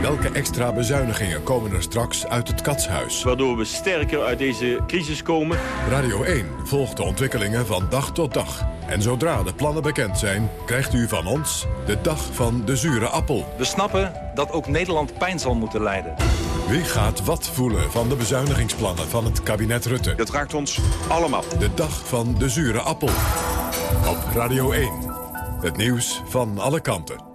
Welke extra bezuinigingen komen er straks uit het katshuis? Waardoor we sterker uit deze crisis komen. Radio 1 volgt de ontwikkelingen van dag tot dag. En zodra de plannen bekend zijn, krijgt u van ons de dag van de zure appel. We snappen dat ook Nederland pijn zal moeten lijden. Wie gaat wat voelen van de bezuinigingsplannen van het kabinet Rutte? Dat raakt ons allemaal. De dag van de zure appel. Op Radio 1. Het nieuws van alle kanten.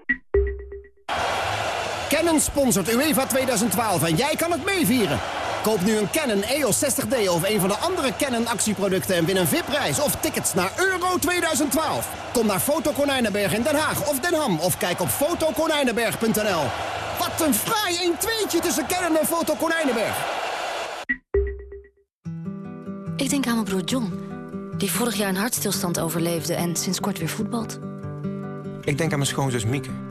Canon sponsort UEFA 2012 en jij kan het meevieren. Koop nu een Canon EOS 60D of een van de andere Canon actieproducten... en win een VIP-reis of tickets naar Euro 2012. Kom naar Foto Konijnenberg in Den Haag of Den Ham... of kijk op fotokonijnenberg.nl. Wat een fraai 1-2'tje tussen Canon en Foto Konijnenberg. Ik denk aan mijn broer John, die vorig jaar een hartstilstand overleefde... en sinds kort weer voetbalt. Ik denk aan mijn schoonzus Mieke.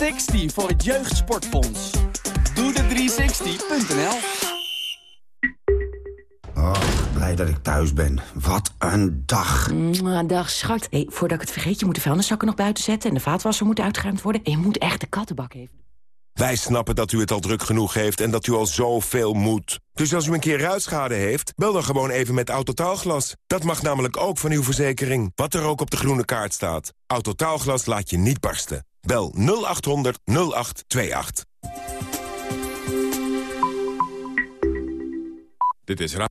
360 voor het Jeugdsportfonds. Doe de 360.nl Oh, blij dat ik thuis ben. Wat een dag. Mwah, dag, schat. Hey, voordat ik het vergeet, je moet de vuilniszakken nog buiten zetten... en de vaatwasser moet uitgeruimd worden. En je moet echt de kattenbak even... Wij snappen dat u het al druk genoeg heeft en dat u al zoveel moet. Dus als u een keer ruitschade heeft, bel dan gewoon even met Autotaalglas. Dat mag namelijk ook van uw verzekering, wat er ook op de groene kaart staat. Autotaalglas laat je niet barsten. Bel 0800 0828. Dit is Ra